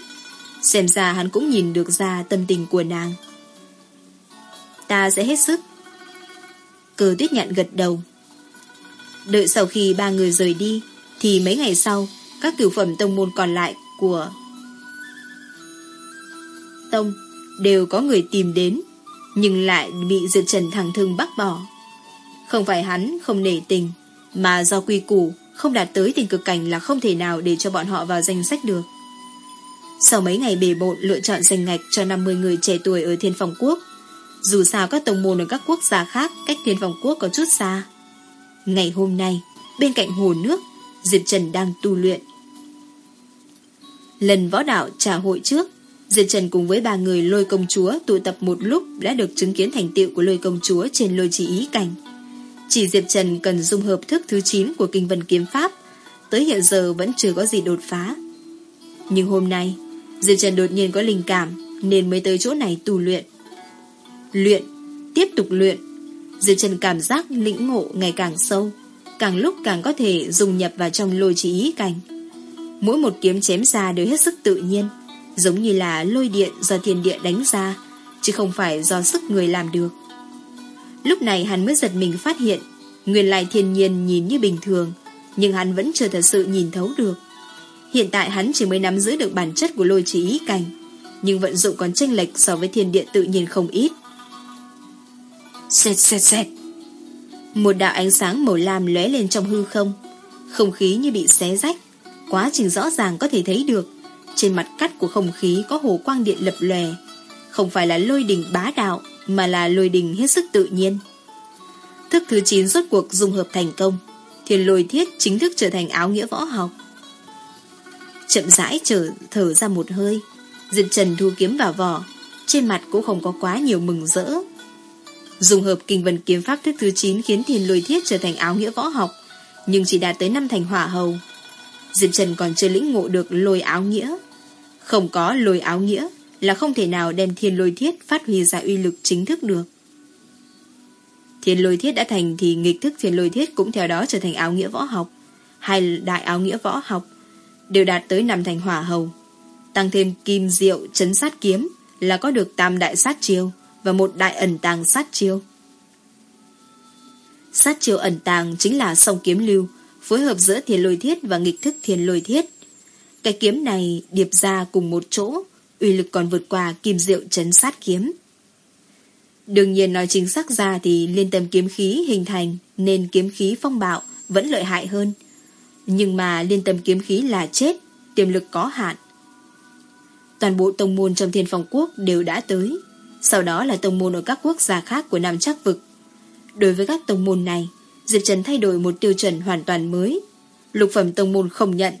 Xem ra hắn cũng nhìn được ra tâm tình của nàng. Ta sẽ hết sức. Cơ tuyết nhạn gật đầu. Đợi sau khi ba người rời đi, thì mấy ngày sau, các cửu phẩm tông môn còn lại của Tông đều có người tìm đến, nhưng lại bị Diệp Trần thẳng thừng bác bỏ. Không phải hắn không nể tình, mà do quy củ không đạt tới tình cực cảnh là không thể nào để cho bọn họ vào danh sách được. Sau mấy ngày bề bộn lựa chọn danh ngạch cho 50 người trẻ tuổi ở Thiên Phòng Quốc, dù sao các tông môn ở các quốc gia khác cách Thiên Phòng Quốc có chút xa. Ngày hôm nay, bên cạnh hồ nước, Diệp Trần đang tu luyện. Lần võ đạo trả hội trước, Diệp Trần cùng với ba người lôi công chúa tụ tập một lúc đã được chứng kiến thành tựu của lôi công chúa trên lôi chỉ ý cảnh. Chỉ Diệp Trần cần dung hợp thức thứ 9 của kinh vân kiếm pháp, tới hiện giờ vẫn chưa có gì đột phá. Nhưng hôm nay, Diệp Trần đột nhiên có linh cảm nên mới tới chỗ này tu luyện. Luyện, tiếp tục luyện. Diệp Trần cảm giác lĩnh ngộ ngày càng sâu, càng lúc càng có thể dùng nhập vào trong lôi chỉ ý cảnh. Mỗi một kiếm chém ra đều hết sức tự nhiên, giống như là lôi điện do thiên địa đánh ra, chứ không phải do sức người làm được. Lúc này hắn mới giật mình phát hiện, nguyên lai thiên nhiên nhìn như bình thường, nhưng hắn vẫn chưa thật sự nhìn thấu được. Hiện tại hắn chỉ mới nắm giữ được bản chất của lôi chỉ ý cảnh, nhưng vận dụng còn chênh lệch so với thiên địa tự nhiên không ít. Xẹt xẹt xẹt. Một đạo ánh sáng màu lam lóe lên trong hư không, không khí như bị xé rách, quá trình rõ ràng có thể thấy được. Trên mặt cắt của không khí có hồ quang điện lập lòe. Không phải là lôi đình bá đạo Mà là lôi đình hết sức tự nhiên. Thức thứ 9 rốt cuộc dung hợp thành công. Thiên lôi thiết chính thức trở thành áo nghĩa võ học. Chậm rãi trở thở ra một hơi. Diệp Trần thu kiếm vào vỏ. Trên mặt cũng không có quá nhiều mừng rỡ. Dùng hợp kinh vần kiếm pháp thức thứ 9 Khiến thiền lôi thiết trở thành áo nghĩa võ học, Nhưng chỉ đạt tới năm thành hỏa hầu Diệp Trần còn chưa lĩnh ngộ được lôi áo nghĩa không có lôi áo nghĩa là không thể nào đem thiên lôi thiết phát huy ra uy lực chính thức được. Thiên lôi thiết đã thành thì nghịch thức thiên lôi thiết cũng theo đó trở thành áo nghĩa võ học. Hai đại áo nghĩa võ học, đều đạt tới năm thành hỏa hầu. Tăng thêm kim diệu chấn sát kiếm là có được tam đại sát chiêu và một đại ẩn tàng sát chiêu. Sát chiêu ẩn tàng chính là song kiếm lưu, phối hợp giữa thiền lôi thiết và nghịch thức thiền lôi thiết cái kiếm này điệp ra cùng một chỗ, uy lực còn vượt qua kim diệu chấn sát kiếm. Đương nhiên nói chính xác ra thì liên tâm kiếm khí hình thành nên kiếm khí phong bạo vẫn lợi hại hơn. Nhưng mà liên tâm kiếm khí là chết, tiềm lực có hạn. Toàn bộ tông môn trong thiên phong quốc đều đã tới. Sau đó là tông môn ở các quốc gia khác của Nam Trắc Vực. Đối với các tông môn này, Diệp Trần thay đổi một tiêu chuẩn hoàn toàn mới. Lục phẩm tông môn không nhận,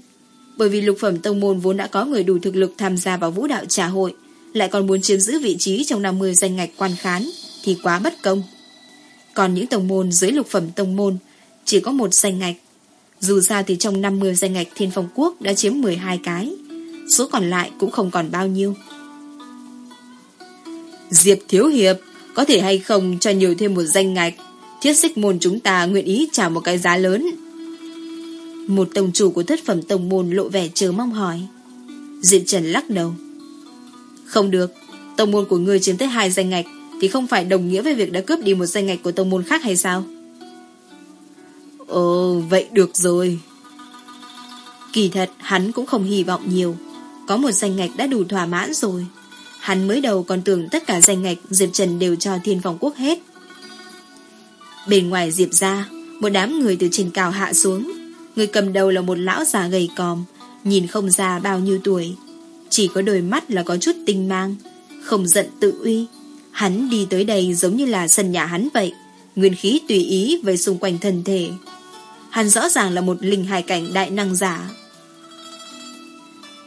bởi vì lục phẩm tông môn vốn đã có người đủ thực lực tham gia vào vũ đạo trà hội, lại còn muốn chiếm giữ vị trí trong 50 danh ngạch quan khán, thì quá bất công. Còn những tông môn dưới lục phẩm tông môn chỉ có một danh ngạch. Dù sao thì trong 50 danh ngạch thiên phong quốc đã chiếm 12 cái, số còn lại cũng không còn bao nhiêu. Diệp Thiếu Hiệp, có thể hay không cho nhiều thêm một danh ngạch, thiết xích môn chúng ta nguyện ý trả một cái giá lớn một tổng chủ của thất phẩm tổng môn lộ vẻ chờ mong hỏi. Diệp Trần lắc đầu. Không được, tổng môn của ngươi chiếm tới hai danh ngạch thì không phải đồng nghĩa với việc đã cướp đi một danh ngạch của tổng môn khác hay sao? Ồ, vậy được rồi. Kỳ thật, hắn cũng không hy vọng nhiều. Có một danh ngạch đã đủ thỏa mãn rồi. Hắn mới đầu còn tưởng tất cả danh ngạch Diệp Trần đều cho thiên phòng quốc hết. Bên ngoài Diệp ra, một đám người từ trên cao hạ xuống. Người cầm đầu là một lão già gầy còm, nhìn không già bao nhiêu tuổi. Chỉ có đôi mắt là có chút tinh mang, không giận tự uy. Hắn đi tới đây giống như là sân nhà hắn vậy, nguyên khí tùy ý về xung quanh thân thể. Hắn rõ ràng là một linh hài cảnh đại năng giả.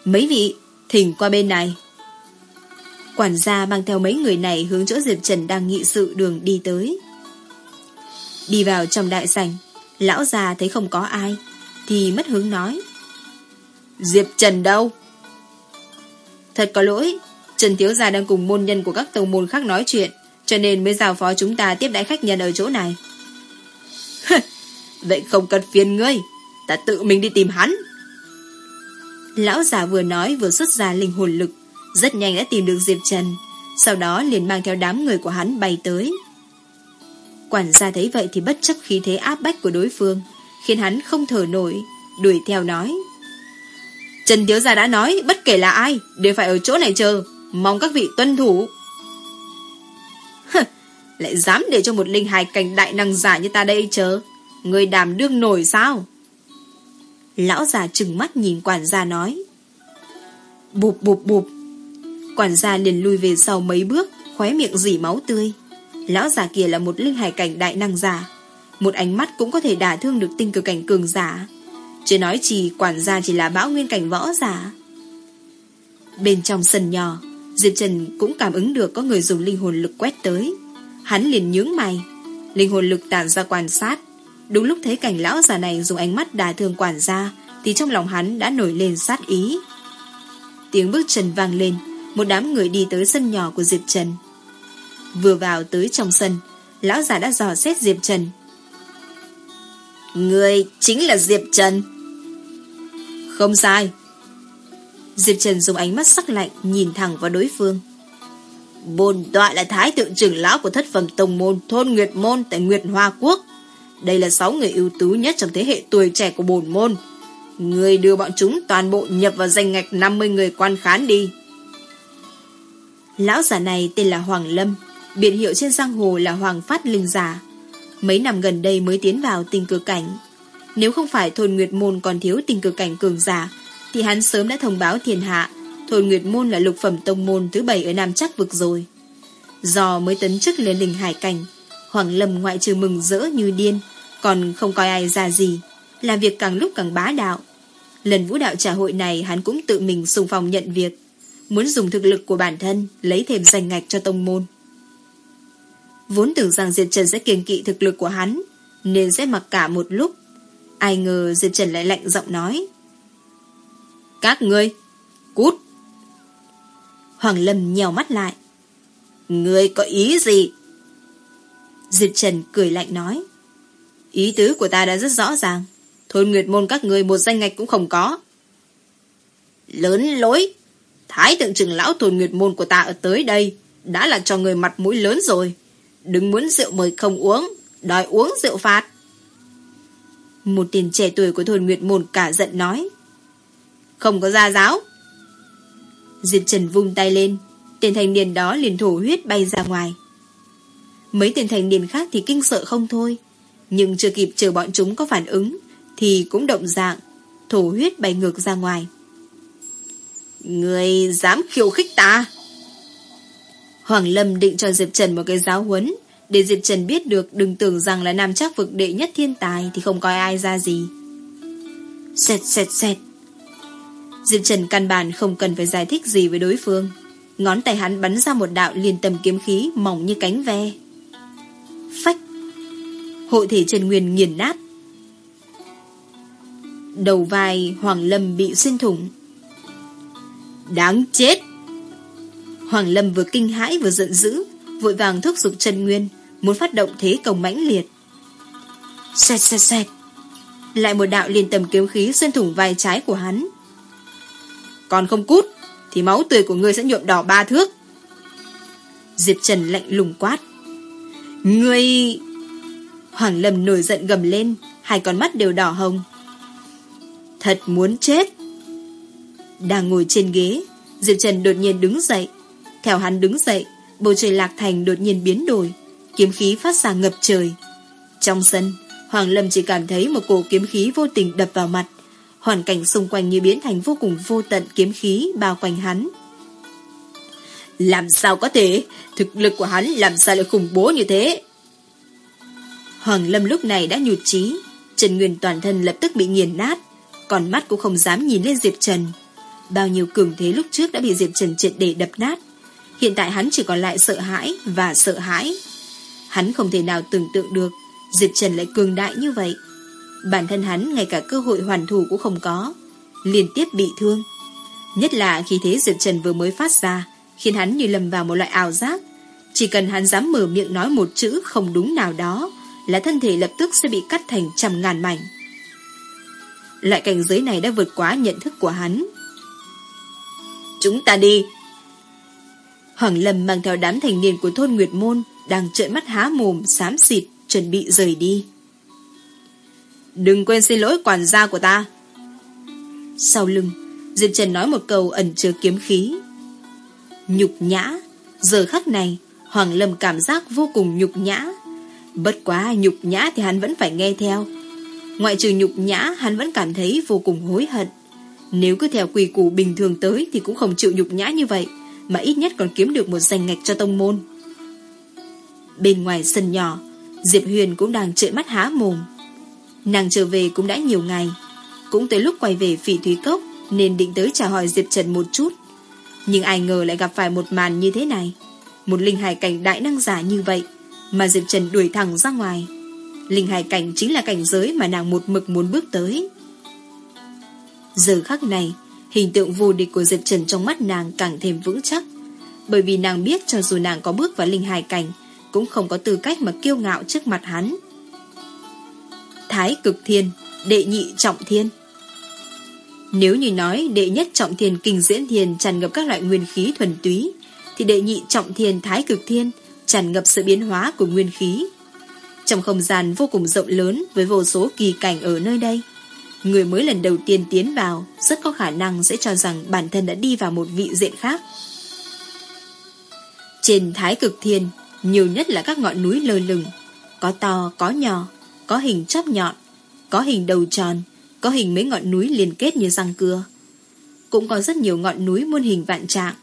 Mấy vị, thỉnh qua bên này. Quản gia mang theo mấy người này hướng chỗ Diệp Trần đang nghị sự đường đi tới. Đi vào trong đại sảnh, lão già thấy không có ai, thì mất hướng nói. Diệp Trần đâu? Thật có lỗi, Trần Thiếu Gia đang cùng môn nhân của các tông môn khác nói chuyện, cho nên mới giao phó chúng ta tiếp đãi khách nhân ở chỗ này. Vậy không cần phiền ngươi, ta tự mình đi tìm hắn. Lão già vừa nói vừa xuất ra linh hồn lực, rất nhanh đã tìm được Diệp Trần, sau đó liền mang theo đám người của hắn bay tới. Quản gia thấy vậy thì bất chấp khí thế áp bách của đối phương, khiến hắn không thở nổi, đuổi theo nói. Trần Thiếu Gia đã nói bất kể là ai đều phải ở chỗ này chờ, mong các vị tuân thủ. lại dám để cho một linh hài cảnh đại năng giả như ta đây chờ, người đàm đương nổi sao? Lão già trừng mắt nhìn quản gia nói. Bụp bụp bụp. Quản gia liền lui về sau mấy bước, khóe miệng dỉ máu tươi. Lão già kia là một linh hải cảnh đại năng giả. Một ánh mắt cũng có thể đả thương được tinh cực cảnh cường giả. Chứ nói chỉ quản gia chỉ là bão nguyên cảnh võ giả. Bên trong sân nhỏ, Diệp Trần cũng cảm ứng được có người dùng linh hồn lực quét tới. Hắn liền nhướng mày. Linh hồn lực tản ra quan sát. Đúng lúc thấy cảnh lão già này dùng ánh mắt đả thương quản gia, thì trong lòng hắn đã nổi lên sát ý. Tiếng bước chân vang lên, một đám người đi tới sân nhỏ của Diệp Trần. Vừa vào tới trong sân, lão già đã dò xét Diệp Trần. Người chính là Diệp Trần. Không sai. Diệp Trần dùng ánh mắt sắc lạnh nhìn thẳng vào đối phương. Bồn tọa là thái tượng trưởng lão của thất phẩm tông môn thôn Nguyệt Môn tại Nguyệt Hoa Quốc. Đây là sáu người ưu tú nhất trong thế hệ tuổi trẻ của bồn môn. Người đưa bọn chúng toàn bộ nhập vào danh ngạch 50 người quan khán đi. Lão giả này tên là Hoàng Lâm, biệt hiệu trên giang hồ là Hoàng Phát Linh Giả. Mấy năm gần đây mới tiến vào tình cờ cảnh. Nếu không phải thôn Nguyệt Môn còn thiếu tình cờ cảnh cường giả, thì hắn sớm đã thông báo thiên hạ, thôn Nguyệt Môn là lục phẩm tông môn thứ bảy ở Nam Chắc vực rồi. Do mới tấn chức lên linh hải cảnh, Hoàng Lâm ngoại trừ mừng rỡ như điên, còn không coi ai ra gì, làm việc càng lúc càng bá đạo. Lần vũ đạo trả hội này hắn cũng tự mình xung phong nhận việc, muốn dùng thực lực của bản thân lấy thêm danh ngạch cho tông môn. Vốn tưởng rằng Diệt Trần sẽ kiêng kỵ thực lực của hắn, nên sẽ mặc cả một lúc. Ai ngờ Diệt Trần lại lạnh giọng nói. Các ngươi, cút! Hoàng Lâm nhèo mắt lại. Ngươi có ý gì? Diệt Trần cười lạnh nói. Ý tứ của ta đã rất rõ ràng. Thôn Nguyệt Môn các ngươi một danh ngạch cũng không có. Lớn lối! Thái tượng trưởng lão thôn Nguyệt Môn của ta ở tới đây đã là cho người mặt mũi lớn rồi. Đừng muốn rượu mời không uống, đòi uống rượu phạt. Một tiền trẻ tuổi của thôn Nguyệt Môn cả giận nói. Không có gia giáo. Diệp Trần vung tay lên, tiền thành niên đó liền thổ huyết bay ra ngoài. Mấy tiền thành niên khác thì kinh sợ không thôi, nhưng chưa kịp chờ bọn chúng có phản ứng, thì cũng động dạng, thổ huyết bay ngược ra ngoài. Người dám khiêu khích ta? Hoàng Lâm định cho Diệp Trần một cái giáo huấn, để Diệp Trần biết được đừng tưởng rằng là nam chắc vực đệ nhất thiên tài thì không coi ai ra gì. Xẹt xẹt xẹt. Diệp Trần căn bản không cần phải giải thích gì với đối phương. Ngón tay hắn bắn ra một đạo liền tầm kiếm khí mỏng như cánh ve. Phách. Hộ thể Trần Nguyên nghiền nát. Đầu vai Hoàng Lâm bị xuyên thủng. Đáng chết! Hoàng Lâm vừa kinh hãi vừa giận dữ, vội vàng thúc giục Trần Nguyên, muốn phát động thế công mãnh liệt. Xẹt xẹt xẹt. Lại một đạo liền tầm kiếm khí xuyên thủng vai trái của hắn. Còn không cút, thì máu tươi của ngươi sẽ nhuộm đỏ ba thước. Diệp Trần lạnh lùng quát. Ngươi... Hoàng Lâm nổi giận gầm lên, hai con mắt đều đỏ hồng. Thật muốn chết. Đang ngồi trên ghế, Diệp Trần đột nhiên đứng dậy. Theo hắn đứng dậy, bầu trời lạc thành đột nhiên biến đổi, kiếm khí phát ra ngập trời. Trong sân, Hoàng Lâm chỉ cảm thấy một cổ kiếm khí vô tình đập vào mặt, hoàn cảnh xung quanh như biến thành vô cùng vô tận kiếm khí bao quanh hắn. Làm sao có thể? Thực lực của hắn làm sao lại khủng bố như thế? Hoàng Lâm lúc này đã nhụt chí, Trần Nguyên toàn thân lập tức bị nghiền nát, còn mắt cũng không dám nhìn lên Diệp Trần. Bao nhiêu cường thế lúc trước đã bị Diệp Trần triệt để đập nát. Hiện tại hắn chỉ còn lại sợ hãi và sợ hãi. Hắn không thể nào tưởng tượng được Diệp Trần lại cường đại như vậy. Bản thân hắn ngay cả cơ hội hoàn thủ cũng không có. Liên tiếp bị thương. Nhất là khi thế Diệp Trần vừa mới phát ra, khiến hắn như lầm vào một loại ảo giác. Chỉ cần hắn dám mở miệng nói một chữ không đúng nào đó, là thân thể lập tức sẽ bị cắt thành trăm ngàn mảnh. Loại cảnh giới này đã vượt quá nhận thức của hắn. Chúng ta đi. Hoàng Lâm mang theo đám thành niên của thôn Nguyệt Môn đang trợn mắt há mồm, xám xịt, chuẩn bị rời đi. Đừng quên xin lỗi quản gia của ta. Sau lưng, Diệp Trần nói một câu ẩn chứa kiếm khí. Nhục nhã, giờ khắc này, Hoàng Lâm cảm giác vô cùng nhục nhã. Bất quá nhục nhã thì hắn vẫn phải nghe theo. Ngoại trừ nhục nhã, hắn vẫn cảm thấy vô cùng hối hận. Nếu cứ theo quỳ củ bình thường tới thì cũng không chịu nhục nhã như vậy, mà ít nhất còn kiếm được một danh ngạch cho tông môn. Bên ngoài sân nhỏ, Diệp Huyền cũng đang trợn mắt há mồm. Nàng trở về cũng đã nhiều ngày, cũng tới lúc quay về phỉ thúy cốc nên định tới chào hỏi Diệp Trần một chút. Nhưng ai ngờ lại gặp phải một màn như thế này. Một linh hải cảnh đại năng giả như vậy mà Diệp Trần đuổi thẳng ra ngoài. Linh hải cảnh chính là cảnh giới mà nàng một mực muốn bước tới. Giờ khắc này, hình tượng vô địch của Diệp Trần trong mắt nàng càng thêm vững chắc. Bởi vì nàng biết cho dù nàng có bước vào linh hải cảnh, cũng không có tư cách mà kiêu ngạo trước mặt hắn. Thái cực thiên, đệ nhị trọng thiên. Nếu như nói đệ nhất trọng thiên kinh diễn thiên tràn ngập các loại nguyên khí thuần túy, thì đệ nhị trọng thiên thái cực thiên tràn ngập sự biến hóa của nguyên khí. Trong không gian vô cùng rộng lớn với vô số kỳ cảnh ở nơi đây, người mới lần đầu tiên tiến vào rất có khả năng sẽ cho rằng bản thân đã đi vào một vị diện khác. Trên thái cực thiên, nhiều nhất là các ngọn núi lơ lửng, có to, có nhỏ, có hình chóp nhọn, có hình đầu tròn, có hình mấy ngọn núi liên kết như răng cưa. Cũng có rất nhiều ngọn núi muôn hình vạn trạng,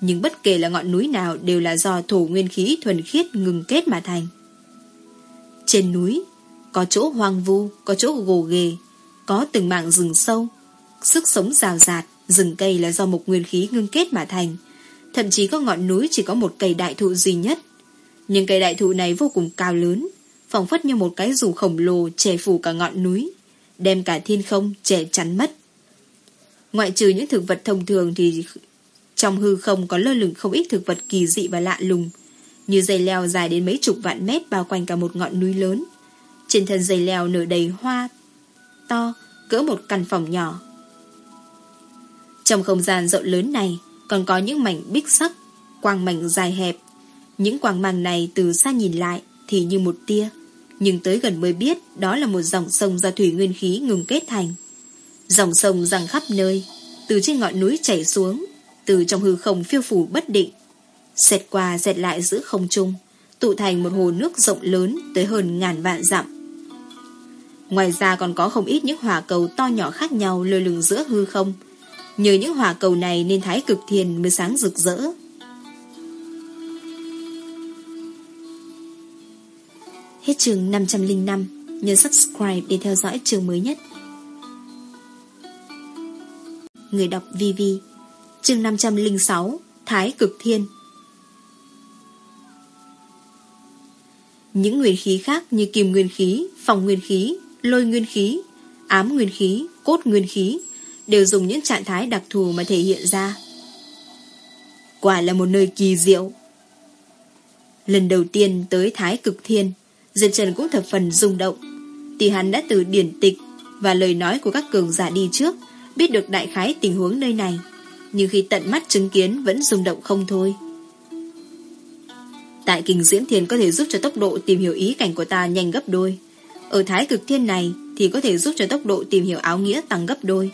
nhưng bất kể là ngọn núi nào đều là do thổ nguyên khí thuần khiết ngừng kết mà thành. Trên núi, có chỗ hoang vu, có chỗ gồ ghề, có từng mảng rừng sâu, sức sống rào rạt, rừng cây là do một nguyên khí ngưng kết mà thành. Thậm chí có ngọn núi chỉ có một cây đại thụ duy nhất. Nhưng cây đại thụ này vô cùng cao lớn, phỏng phất như một cái dù khổng lồ che phủ cả ngọn núi, đem cả thiên không che chắn mất. Ngoại trừ những thực vật thông thường thì trong hư không có lơ lửng không ít thực vật kỳ dị và lạ lùng, như dây leo dài đến mấy chục vạn mét bao quanh cả một ngọn núi lớn. Trên thân dây leo nở đầy hoa to, cỡ một căn phòng nhỏ. Trong không gian rộng lớn này còn có những mảnh bích sắc, quang mảnh dài hẹp. Những quang màng này từ xa nhìn lại thì như một tia, nhưng tới gần mới biết đó là một dòng sông do thủy nguyên khí ngừng kết thành. Dòng sông răng khắp nơi, từ trên ngọn núi chảy xuống, từ trong hư không phiêu phủ bất định, xẹt qua xẹt lại giữa không trung, tụ thành một hồ nước rộng lớn tới hơn ngàn vạn dặm. Ngoài ra còn có không ít những hỏa cầu to nhỏ khác nhau lơ lửng giữa hư không. Nhờ những hỏa cầu này nên thái cực thiền mới sáng rực rỡ. Hết trường 505, nhớ subscribe để theo dõi trường mới nhất. Người đọc VV Chương 506 Thái cực thiên Những nguyên khí khác như kim nguyên khí, phòng nguyên khí, lôi nguyên khí, ám nguyên khí, cốt nguyên khí đều dùng những trạng thái đặc thù mà thể hiện ra. Quả là một nơi kỳ diệu. Lần đầu tiên tới Thái Cực Thiên, Diệp Trần cũng thập phần rung động. Tỷ hắn đã từ điển tịch và lời nói của các cường giả đi trước biết được đại khái tình huống nơi này. Nhưng khi tận mắt chứng kiến vẫn rung động không thôi. Tại kinh diễn thiền có thể giúp cho tốc độ tìm hiểu ý cảnh của ta nhanh gấp đôi. Ở thái cực thiên này Thì có thể giúp cho tốc độ tìm hiểu áo nghĩa tăng gấp đôi.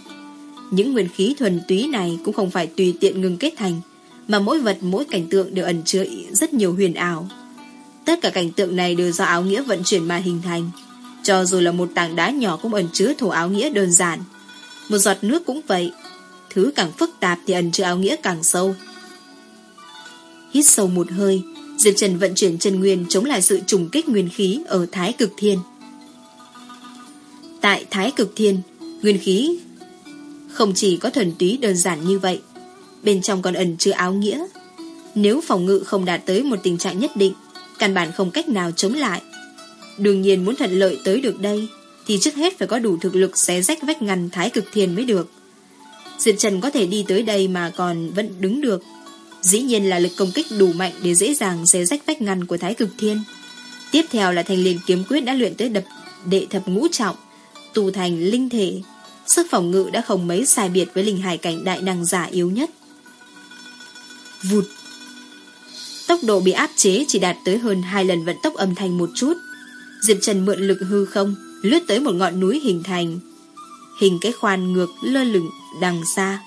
Những nguyên khí thuần túy này Cũng không phải tùy tiện ngừng kết thành, Mà mỗi vật, mỗi cảnh tượng đều ẩn chứa Rất nhiều huyền ảo. Tất cả cảnh tượng này đều do áo nghĩa vận chuyển mà hình thành. Cho dù là một tảng đá nhỏ Cũng ẩn chứa thổ áo nghĩa đơn giản. Một giọt nước cũng vậy, Thứ càng phức tạp thì ẩn chứa áo nghĩa càng sâu. Hít sâu một hơi, Diệp Trần vận chuyển chân nguyên chống lại sự trùng kích nguyên khí ở Thái Cực Thiên. Tại Thái Cực Thiên, nguyên khí không chỉ có thuần túy đơn giản như vậy, bên trong còn ẩn chứa áo nghĩa. Nếu phòng ngự không đạt tới một tình trạng nhất định, căn bản không cách nào chống lại. Đương nhiên muốn thuận lợi tới được đây, thì trước hết phải có đủ thực lực xé rách vách ngăn Thái Cực Thiên mới được. Diệp Trần có thể đi tới đây mà còn vẫn đứng được Dĩ nhiên là lực công kích đủ mạnh Để dễ dàng xé rách vách ngăn của Thái Cực Thiên Tiếp theo là thành liền kiếm quyết đã luyện tới đập đệ thập ngũ trọng Tu thành linh thể. Sức phòng ngự đã không mấy sai biệt Với linh hải cảnh đại năng giả yếu nhất. Vụt. Tốc độ bị áp chế chỉ đạt tới hơn hai lần vận tốc âm thanh một chút. Diệp Trần mượn lực hư không, Lướt tới một ngọn núi hình thành. Hình cái khoan ngược lơ lửng đằng xa.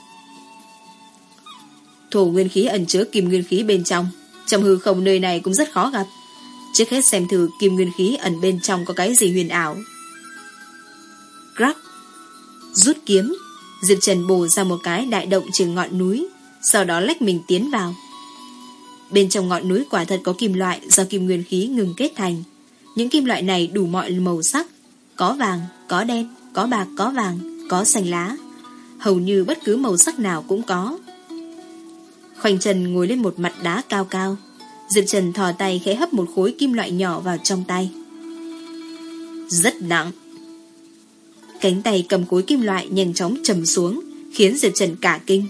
Thổ nguyên khí ẩn chứa kim nguyên khí bên trong. Trong hư không nơi này cũng rất khó gặp. Trước hết xem thử kim nguyên khí ẩn bên trong có cái gì huyền ảo. Crack Rút kiếm Diệp Trần bổ ra một cái đại động trên ngọn núi Sau đó lách mình tiến vào. Bên trong ngọn núi quả thật có kim loại Do kim nguyên khí ngừng kết thành. Những kim loại này đủ mọi màu sắc Có vàng, có đen, có bạc, có vàng Có xanh lá. Hầu như bất cứ màu sắc nào cũng có. Khoanh Trần ngồi lên một mặt đá cao cao Diệp Trần thò tay khẽ hấp một khối kim loại nhỏ vào trong tay. Rất nặng. Cánh tay cầm cối kim loại nhanh chóng trầm xuống Khiến Diệp Trần cả kinh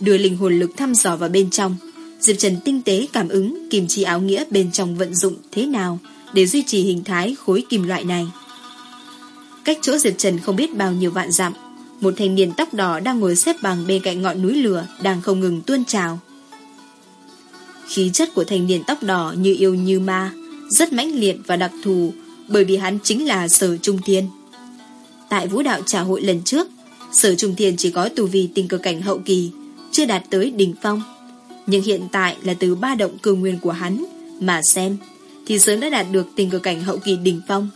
Đưa linh hồn lực thăm dò vào bên trong Diệp Trần tinh tế cảm ứng Kim chi áo nghĩa bên trong vận dụng thế nào Để duy trì hình thái khối kim loại này Cách chỗ Diệp Trần không biết bao nhiêu vạn dặm một thanh niên tóc đỏ đang ngồi xếp bằng bên cạnh ngọn núi lửa đang không ngừng tuôn trào. Khí chất của thanh niên tóc đỏ như yêu như ma, rất mãnh liệt và đặc thù bởi vì hắn chính là Sở Trung Thiên. Tại vũ đạo trả hội lần trước, Sở Trung Thiên chỉ có tu vi tình cơ cảnh hậu kỳ, chưa đạt tới đỉnh phong. Nhưng hiện tại là từ ba động cường nguyên của hắn mà xem, thì sớm đã đạt được tình cơ cảnh hậu kỳ đỉnh phong.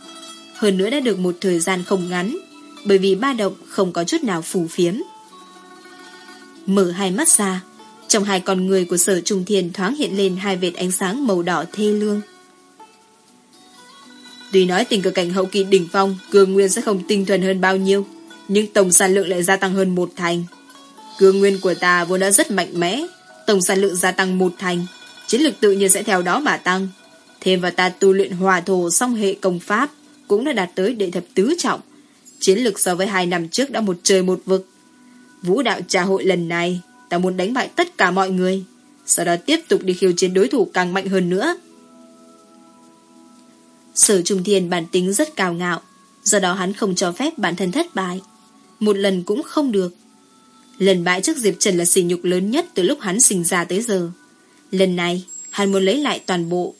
Hơn nữa đã được một thời gian không ngắn bởi vì ba động không có chút nào phù phiếm. Mở hai mắt ra, trong hai con người của sở trung thiên thoáng hiện lên hai vệt ánh sáng màu đỏ thê lương. Tuy nói tình cờ cảnh hậu kỳ đỉnh phong, cương nguyên sẽ không tinh thuần hơn bao nhiêu, nhưng tổng sản lượng lại gia tăng hơn một thành. Cương nguyên của ta vốn đã rất mạnh mẽ, tổng sản lượng gia tăng một thành, chiến lực tự nhiên sẽ theo đó mà tăng. Thêm vào ta tu luyện hòa thổ song hệ công pháp, cũng đã đạt tới đệ thập tứ trọng, Chiến lược so với hai năm trước đã một trời một vực. Vũ đạo trà hội lần này, ta muốn đánh bại tất cả mọi người. Sau đó tiếp tục đi khiêu chiến đối thủ càng mạnh hơn nữa. Sở Trung Thiên bản tính rất cao ngạo, do đó hắn không cho phép bản thân thất bại. Một lần cũng không được. Lần bại trước Diệp Trần là sỉ nhục lớn nhất từ lúc hắn sinh ra tới giờ. Lần này, hắn muốn lấy lại toàn bộ.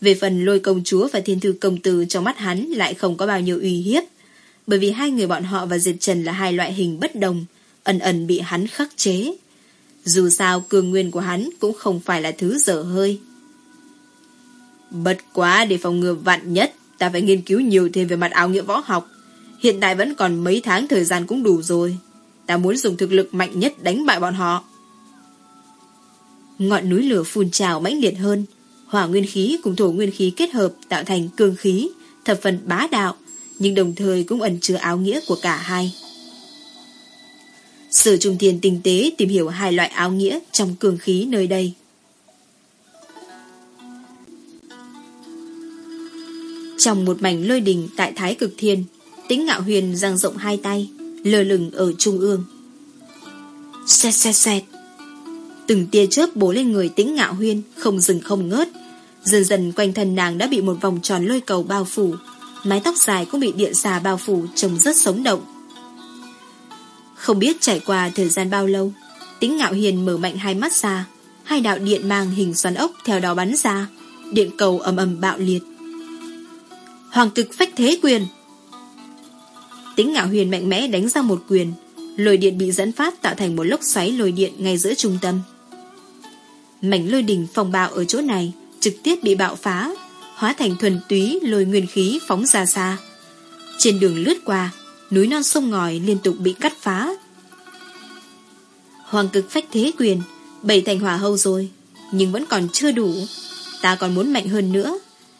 Về phần lôi công chúa và thiên thư công tử trong mắt hắn lại không có bao nhiêu uy hiếp bởi vì hai người bọn họ và Diệp Trần là hai loại hình bất đồng, ẩn ẩn bị hắn khắc chế. Dù sao cường nguyên của hắn cũng không phải là thứ dở hơi. Bất quá để phòng ngừa vạn nhất, ta phải nghiên cứu nhiều thêm về mặt áo nghĩa võ học. Hiện tại vẫn còn mấy tháng thời gian cũng đủ rồi. Ta muốn dùng thực lực mạnh nhất đánh bại bọn họ. Ngọn núi lửa phun trào mãnh liệt hơn, hỏa nguyên khí cùng thổ nguyên khí kết hợp tạo thành cương khí, thập phần bá đạo, nhưng đồng thời cũng ẩn chứa áo nghĩa của cả hai. Sở Trung Thiên tinh tế tìm hiểu hai loại áo nghĩa trong cường khí nơi đây. Trong một mảnh lôi đình tại Thái Cực Thiên, tính ngạo huyền dang rộng hai tay, lơ lửng ở trung ương. Xẹt xẹt xẹt. Từng tia chớp bổ lên người tính ngạo huyền, không dừng không ngớt. Dần dần quanh thân nàng đã bị một vòng tròn lôi cầu bao phủ, mái tóc dài cũng bị điện xà bao phủ trông rất sống động. Không biết trải qua thời gian bao lâu, tính ngạo hiền mở mạnh hai mắt ra, hai đạo điện mang hình xoắn ốc theo đó bắn ra, điện cầu ầm ầm bạo liệt. Hoàng cực phách thế quyền. Tính ngạo huyền mạnh mẽ đánh ra một quyền, Lôi điện bị dẫn phát tạo thành một lốc xoáy lôi điện ngay giữa trung tâm. Mảnh lôi đỉnh phòng bạo ở chỗ này Trực tiếp bị bạo phá, Hóa thành thuần túy lôi nguyên khí phóng ra xa. Trên đường lướt qua, Núi non sông ngòi liên tục bị cắt phá. Hoàng cực phách thế quyền Bảy thành hỏa hâu rồi, Nhưng vẫn còn chưa đủ. Ta còn muốn mạnh hơn nữa.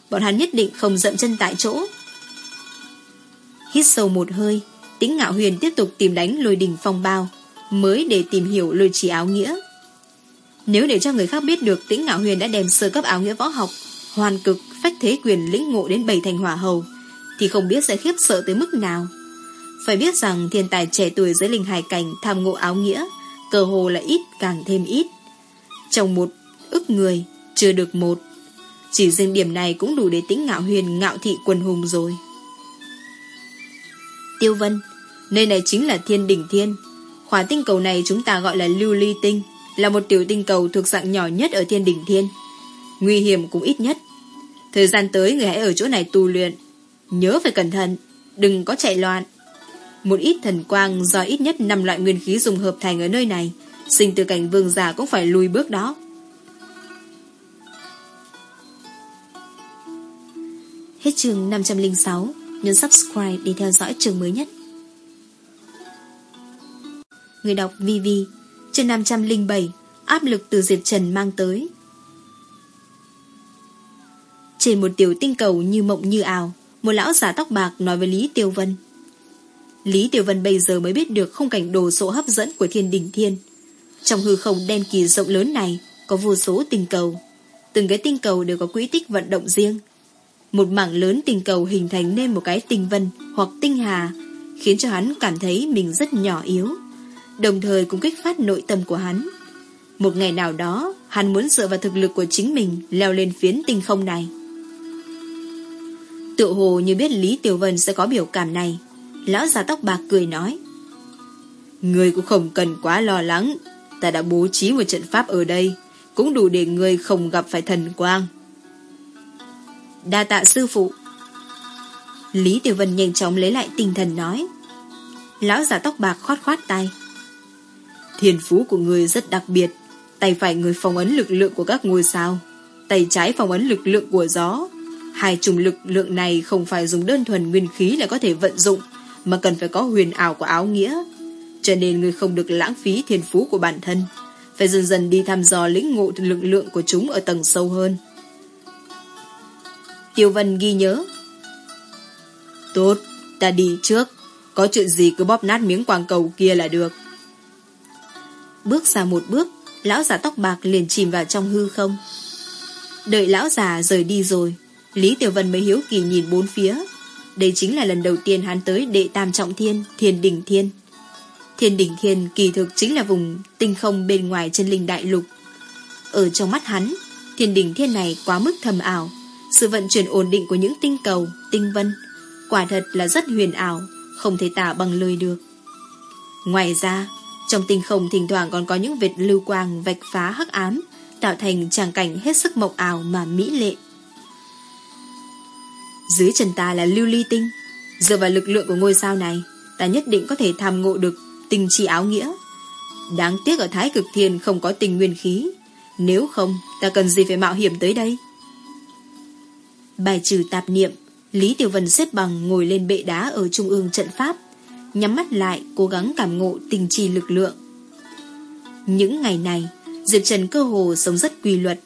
Bọn hắn nhất định không dậm chân tại chỗ. Hít sâu một hơi Tính ngạo huyền tiếp tục tìm đánh lôi đỉnh phong bao Mới để tìm hiểu lôi chỉ áo nghĩa. Nếu để cho người khác biết được Tĩnh ngạo huyền đã đem sơ cấp áo nghĩa võ học Hoàn cực, phách thế quyền lĩnh ngộ đến bảy thành hỏa hầu Thì không biết sẽ khiếp sợ tới mức nào. Phải biết rằng thiên tài trẻ tuổi dưới linh hải cảnh tham ngộ áo nghĩa Cơ hồ là ít càng thêm ít. Trong một ức người Chưa được một. Chỉ riêng điểm này cũng đủ để tính ngạo huyền, ngạo thị quần hùng rồi. Tiêu Vân, Nơi này chính là thiên đỉnh thiên. Khóa tinh cầu này chúng ta gọi là lưu ly tinh, Là một tiểu tinh cầu thuộc dạng nhỏ nhất ở thiên đỉnh thiên. Nguy hiểm cũng ít nhất. Thời gian tới người hãy ở chỗ này tu luyện. Nhớ phải cẩn thận, Đừng có chạy loạn. Một ít thần quang do ít nhất 5 loại nguyên khí dùng hợp thành ở nơi này, Sinh từ cảnh vương giả cũng phải lùi bước đó. Hết chương 506 Nhấn subscribe để theo dõi chương mới nhất. Người đọc VV Chương 507 Áp lực từ Diệp Trần mang tới. Trên một tiểu tinh cầu như mộng như ảo, Một lão giả tóc bạc nói với Lý Tiêu Vân. Lý Tiêu Vân bây giờ mới biết được không cảnh đồ sộ hấp dẫn của thiên đỉnh thiên. Trong hư không đen kỳ rộng lớn này Có vô số tinh cầu. Từng cái tinh cầu đều có quỹ tích vận động riêng. Một mảng lớn tinh cầu hình thành nên một cái tinh vân hoặc tinh hà, Khiến cho hắn cảm thấy mình rất nhỏ yếu, Đồng thời cũng kích phát nội tâm của hắn. Một ngày nào đó, Hắn muốn dựa vào thực lực của chính mình Leo lên phiến tinh không này. Tự hồ như biết Lý Tiểu Vân sẽ có biểu cảm này, Lão già tóc bạc cười nói Người cũng không cần quá lo lắng, Ta đã bố trí một trận pháp ở đây, Cũng đủ để người không gặp phải thần quang. Đa tạ sư phụ. Lý Tiểu Vân nhanh chóng lấy lại tinh thần nói. Lão già tóc bạc khoát khoát tay. Thiên phú của người rất đặc biệt. Tay phải người phong ấn lực lượng của các ngôi sao. Tay trái phong ấn lực lượng của gió. Hai chủng lực lượng này không phải dùng đơn thuần nguyên khí là có thể vận dụng, Mà cần phải có huyền ảo của áo nghĩa. Cho nên người không được lãng phí thiên phú của bản thân. Phải dần dần đi thăm dò lĩnh ngộ lực lượng của chúng ở tầng sâu hơn. Tiêu Vân ghi nhớ. Tốt, ta đi trước. Có chuyện gì cứ bóp nát miếng quang cầu kia là được. Bước ra một bước Lão già tóc bạc liền chìm vào trong hư không. Đợi lão già rời đi rồi Lý Tiểu Vân mới hiếu kỳ nhìn bốn phía. Đây chính là lần đầu tiên hắn tới đệ tam trọng thiên Thiên đỉnh thiên. Thiên đỉnh thiên kỳ thực chính là vùng Tinh không bên ngoài chân linh đại lục. Ở trong mắt hắn Thiên đỉnh thiên này quá mức thầm ảo. Sự vận chuyển ổn định của những tinh cầu Tinh vân Quả thật là rất huyền ảo Không thể tả bằng lời được Ngoài ra trong tinh không thỉnh thoảng còn có những vệt lưu quang vạch phá hắc ám, tạo thành tràng cảnh hết sức mộng ảo mà mỹ lệ. Dưới chân ta là lưu ly tinh, dựa vào lực lượng của ngôi sao này, ta nhất định có thể tham ngộ được tình chi áo nghĩa. Đáng tiếc ở Thái Cực Thiên không có tình nguyên khí, nếu không ta cần gì phải mạo hiểm tới đây? Bài trừ tạp niệm, Lý Tiểu Vân xếp bằng ngồi lên bệ đá ở trung ương trận pháp, nhắm mắt lại cố gắng cảm ngộ tình trì lực lượng. Những ngày này, Diệp Trần cơ hồ sống rất quy luật,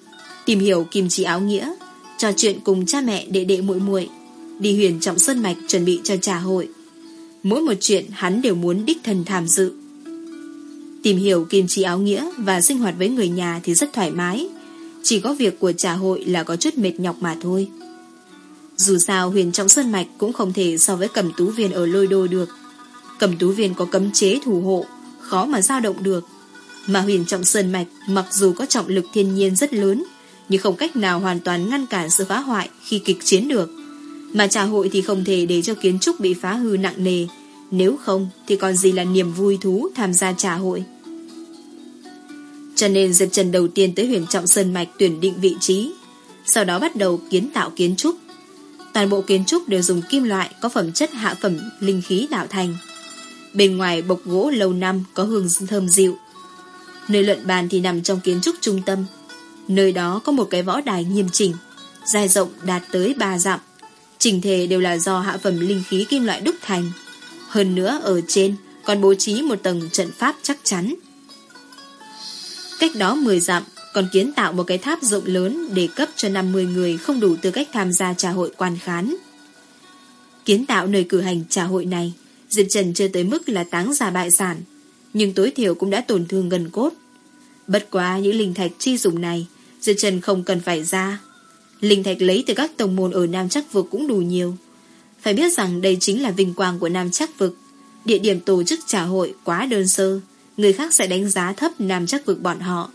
tìm hiểu kim chỉ áo nghĩa, trò chuyện cùng cha mẹ đệ đệ muội muội, đi huyền trọng sơn mạch chuẩn bị cho trà hội. Mỗi một chuyện hắn đều muốn đích thân tham dự. Tìm hiểu kim chỉ áo nghĩa và sinh hoạt với người nhà thì rất thoải mái, chỉ có việc của trà hội là có chút mệt nhọc mà thôi. Dù sao huyền trọng sơn mạch cũng không thể so với cầm tú viên ở lôi đô được. Cầm tú viên có cấm chế thủ hộ, khó mà dao động được. Mà huyền trọng sơn mạch mặc dù có trọng lực thiên nhiên rất lớn, nhưng không cách nào hoàn toàn ngăn cản sự phá hoại khi kịch chiến được. Mà trà hội thì không thể để cho kiến trúc bị phá hư nặng nề, nếu không thì còn gì là niềm vui thú tham gia trà hội. Cho nên Diệp Trần đầu tiên tới huyền trọng sơn mạch tuyển định vị trí, sau đó bắt đầu kiến tạo kiến trúc. Toàn bộ kiến trúc đều dùng kim loại có phẩm chất hạ phẩm linh khí tạo thành. Bên ngoài bộc gỗ lâu năm có hương thơm dịu. Nơi luận bàn thì nằm trong kiến trúc trung tâm. Nơi đó có một cái võ đài nghiêm chỉnh, dài rộng đạt tới 3 dặm. Trình thể đều là do hạ phẩm linh khí kim loại đúc thành. Hơn nữa ở trên còn bố trí một tầng trận pháp chắc chắn. Cách đó 10 dặm còn kiến tạo một cái tháp rộng lớn để cấp cho 50 người không đủ tư cách tham gia trà hội quan khán. Kiến tạo nơi cử hành trà hội này, Diệp Trần chưa tới mức là táng giả bại sản, nhưng tối thiểu cũng đã tổn thương gần cốt. Bất quá những linh thạch chi dùng này, Diệp Trần không cần phải ra. Linh thạch lấy từ các tổng môn ở Nam Chắc Vực cũng đủ nhiều. Phải biết rằng đây chính là vinh quang của Nam Chắc Vực. Địa điểm tổ chức trà hội quá đơn sơ, người khác sẽ đánh giá thấp Nam Chắc Vực bọn họ.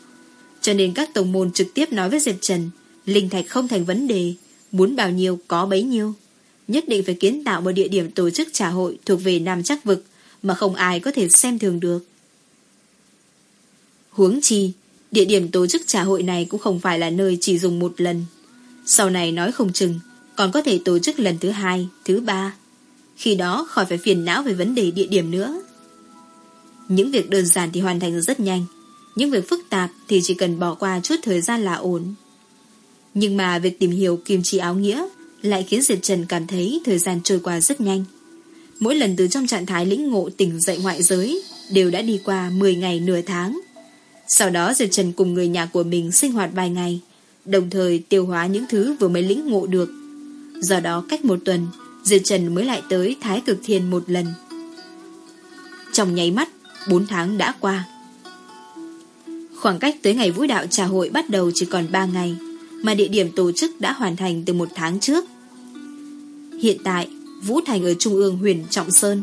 Cho nên các tổng môn trực tiếp nói với Diệp Trần, linh thạch không thành vấn đề, muốn bao nhiêu có bấy nhiêu. Nhất định phải kiến tạo một địa điểm tổ chức trà hội thuộc về Nam Chắc Vực mà không ai có thể xem thường được. Huống chi, địa điểm tổ chức trà hội này cũng không phải là nơi chỉ dùng một lần. Sau này nói không chừng, còn có thể tổ chức lần thứ hai, thứ ba. Khi đó khỏi phải phiền não về vấn đề địa điểm nữa. Những việc đơn giản thì hoàn thành rất nhanh, những việc phức tạp thì chỉ cần bỏ qua chút thời gian là ổn. Nhưng mà việc tìm hiểu kim chi áo nghĩa lại khiến Diệp Trần cảm thấy thời gian trôi qua rất nhanh. Mỗi lần từ trong trạng thái lĩnh ngộ tỉnh dậy ngoại giới đều đã đi qua 10 ngày nửa tháng. Sau đó Diệp Trần cùng người nhà của mình sinh hoạt vài ngày, đồng thời tiêu hóa những thứ vừa mới lĩnh ngộ được. Do đó cách một tuần, Diệp Trần mới lại tới Thái Cực Thiên một lần. Trong nháy mắt, 4 tháng đã qua. Khoảng cách tới ngày vũ đạo trà hội bắt đầu chỉ còn 3 ngày, mà địa điểm tổ chức đã hoàn thành từ một tháng trước. Hiện tại, Vũ Thành ở Trung ương huyền Trọng Sơn,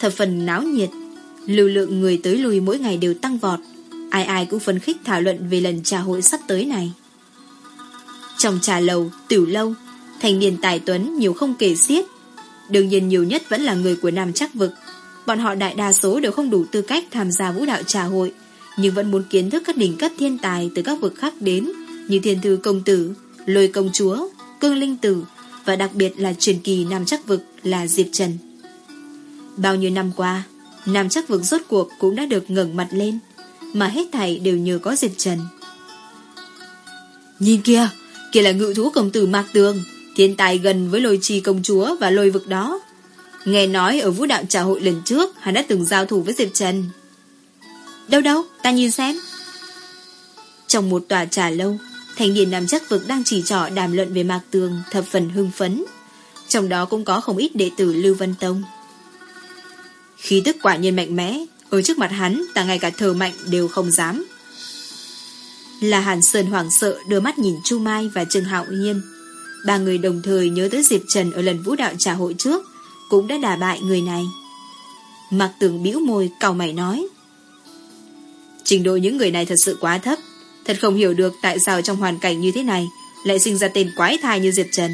thập phần náo nhiệt, lưu lượng người tới lui mỗi ngày đều tăng vọt, ai ai cũng phấn khích thảo luận về lần trà hội sắp tới này. Trong trà lầu, tiểu lâu, thành niên tài tuấn nhiều không kể xiết, đương nhiên nhiều nhất vẫn là người của Nam Chắc Vực. Bọn họ đại đa số đều không đủ tư cách tham gia vũ đạo trà hội, nhưng vẫn muốn kiến thức các đỉnh cấp thiên tài từ các vực khác đến, như thiên thư công tử, lôi công chúa, cương linh tử, và đặc biệt là truyền kỳ Nam Chắc Vực là Diệp Trần. Bao nhiêu năm qua, Nam Chắc Vực rốt cuộc cũng đã được ngẩng mặt lên, mà hết thảy đều nhờ có Diệp Trần. Nhìn kia, kia là ngự thú công tử Mạc Tường, thiên tài gần với lôi trì công chúa và lôi vực đó. Nghe nói ở vũ đạo trà hội lần trước, hắn đã từng giao thủ với Diệp Trần. Đâu đâu, ta nhìn xem. Trong một tòa trà lâu, thành niên nam chắc vực đang chỉ trỏ đàm luận về Mạc Tường thập phần hưng phấn. Trong đó cũng có không ít đệ tử Lưu Vân Tông. Khí tức quả nhiên mạnh mẽ, ở trước mặt hắn ta ngay cả thờ mạnh đều không dám. Là Hàn Sơn hoảng sợ đưa mắt nhìn Chu Mai và Trương Hạo Nhiên. Ba người đồng thời nhớ tới Diệp Trần ở lần vũ đạo trà hội trước, cũng đã đả bại người này. Mạc Tường bĩu môi cau mày nói. Trình độ những người này thật sự quá thấp. Thật không hiểu được tại sao trong hoàn cảnh như thế này Lại sinh ra tên quái thai như Diệp Trần.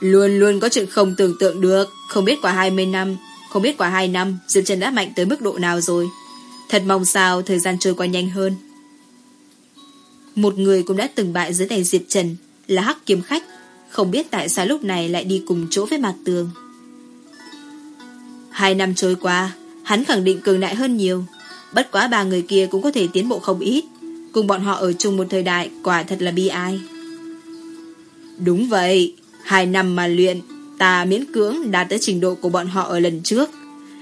Luôn luôn có chuyện không tưởng tượng được. Không biết qua 20 năm, Không biết qua 2 năm, Diệp Trần đã mạnh tới mức độ nào rồi. Thật mong sao thời gian trôi qua nhanh hơn. Một người cũng đã từng bại dưới tay Diệp Trần Là Hắc Kiếm Khách. Không biết tại sao lúc này lại đi cùng chỗ với Mạc Tường. Hai năm trôi qua Hắn khẳng định cường đại hơn nhiều. Bất quá ba người kia cũng có thể tiến bộ không ít. Cùng bọn họ ở chung một thời đại, Quả thật là bi ai. Đúng vậy, Hai năm mà luyện, Ta miễn cưỡng đạt tới trình độ của bọn họ ở lần trước.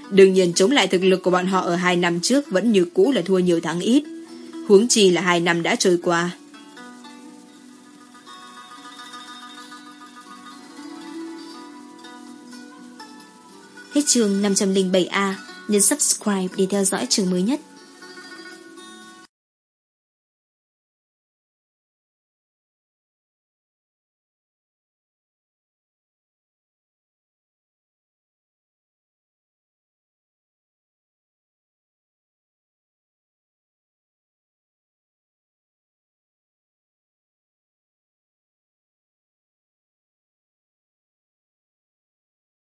Đương nhiên chống lại thực lực của bọn họ Ở hai năm trước vẫn như cũ là thua nhiều thắng ít. Huống chi là hai năm đã trôi qua. Hết chương 507A nhấn subscribe để theo dõi trường mới nhất.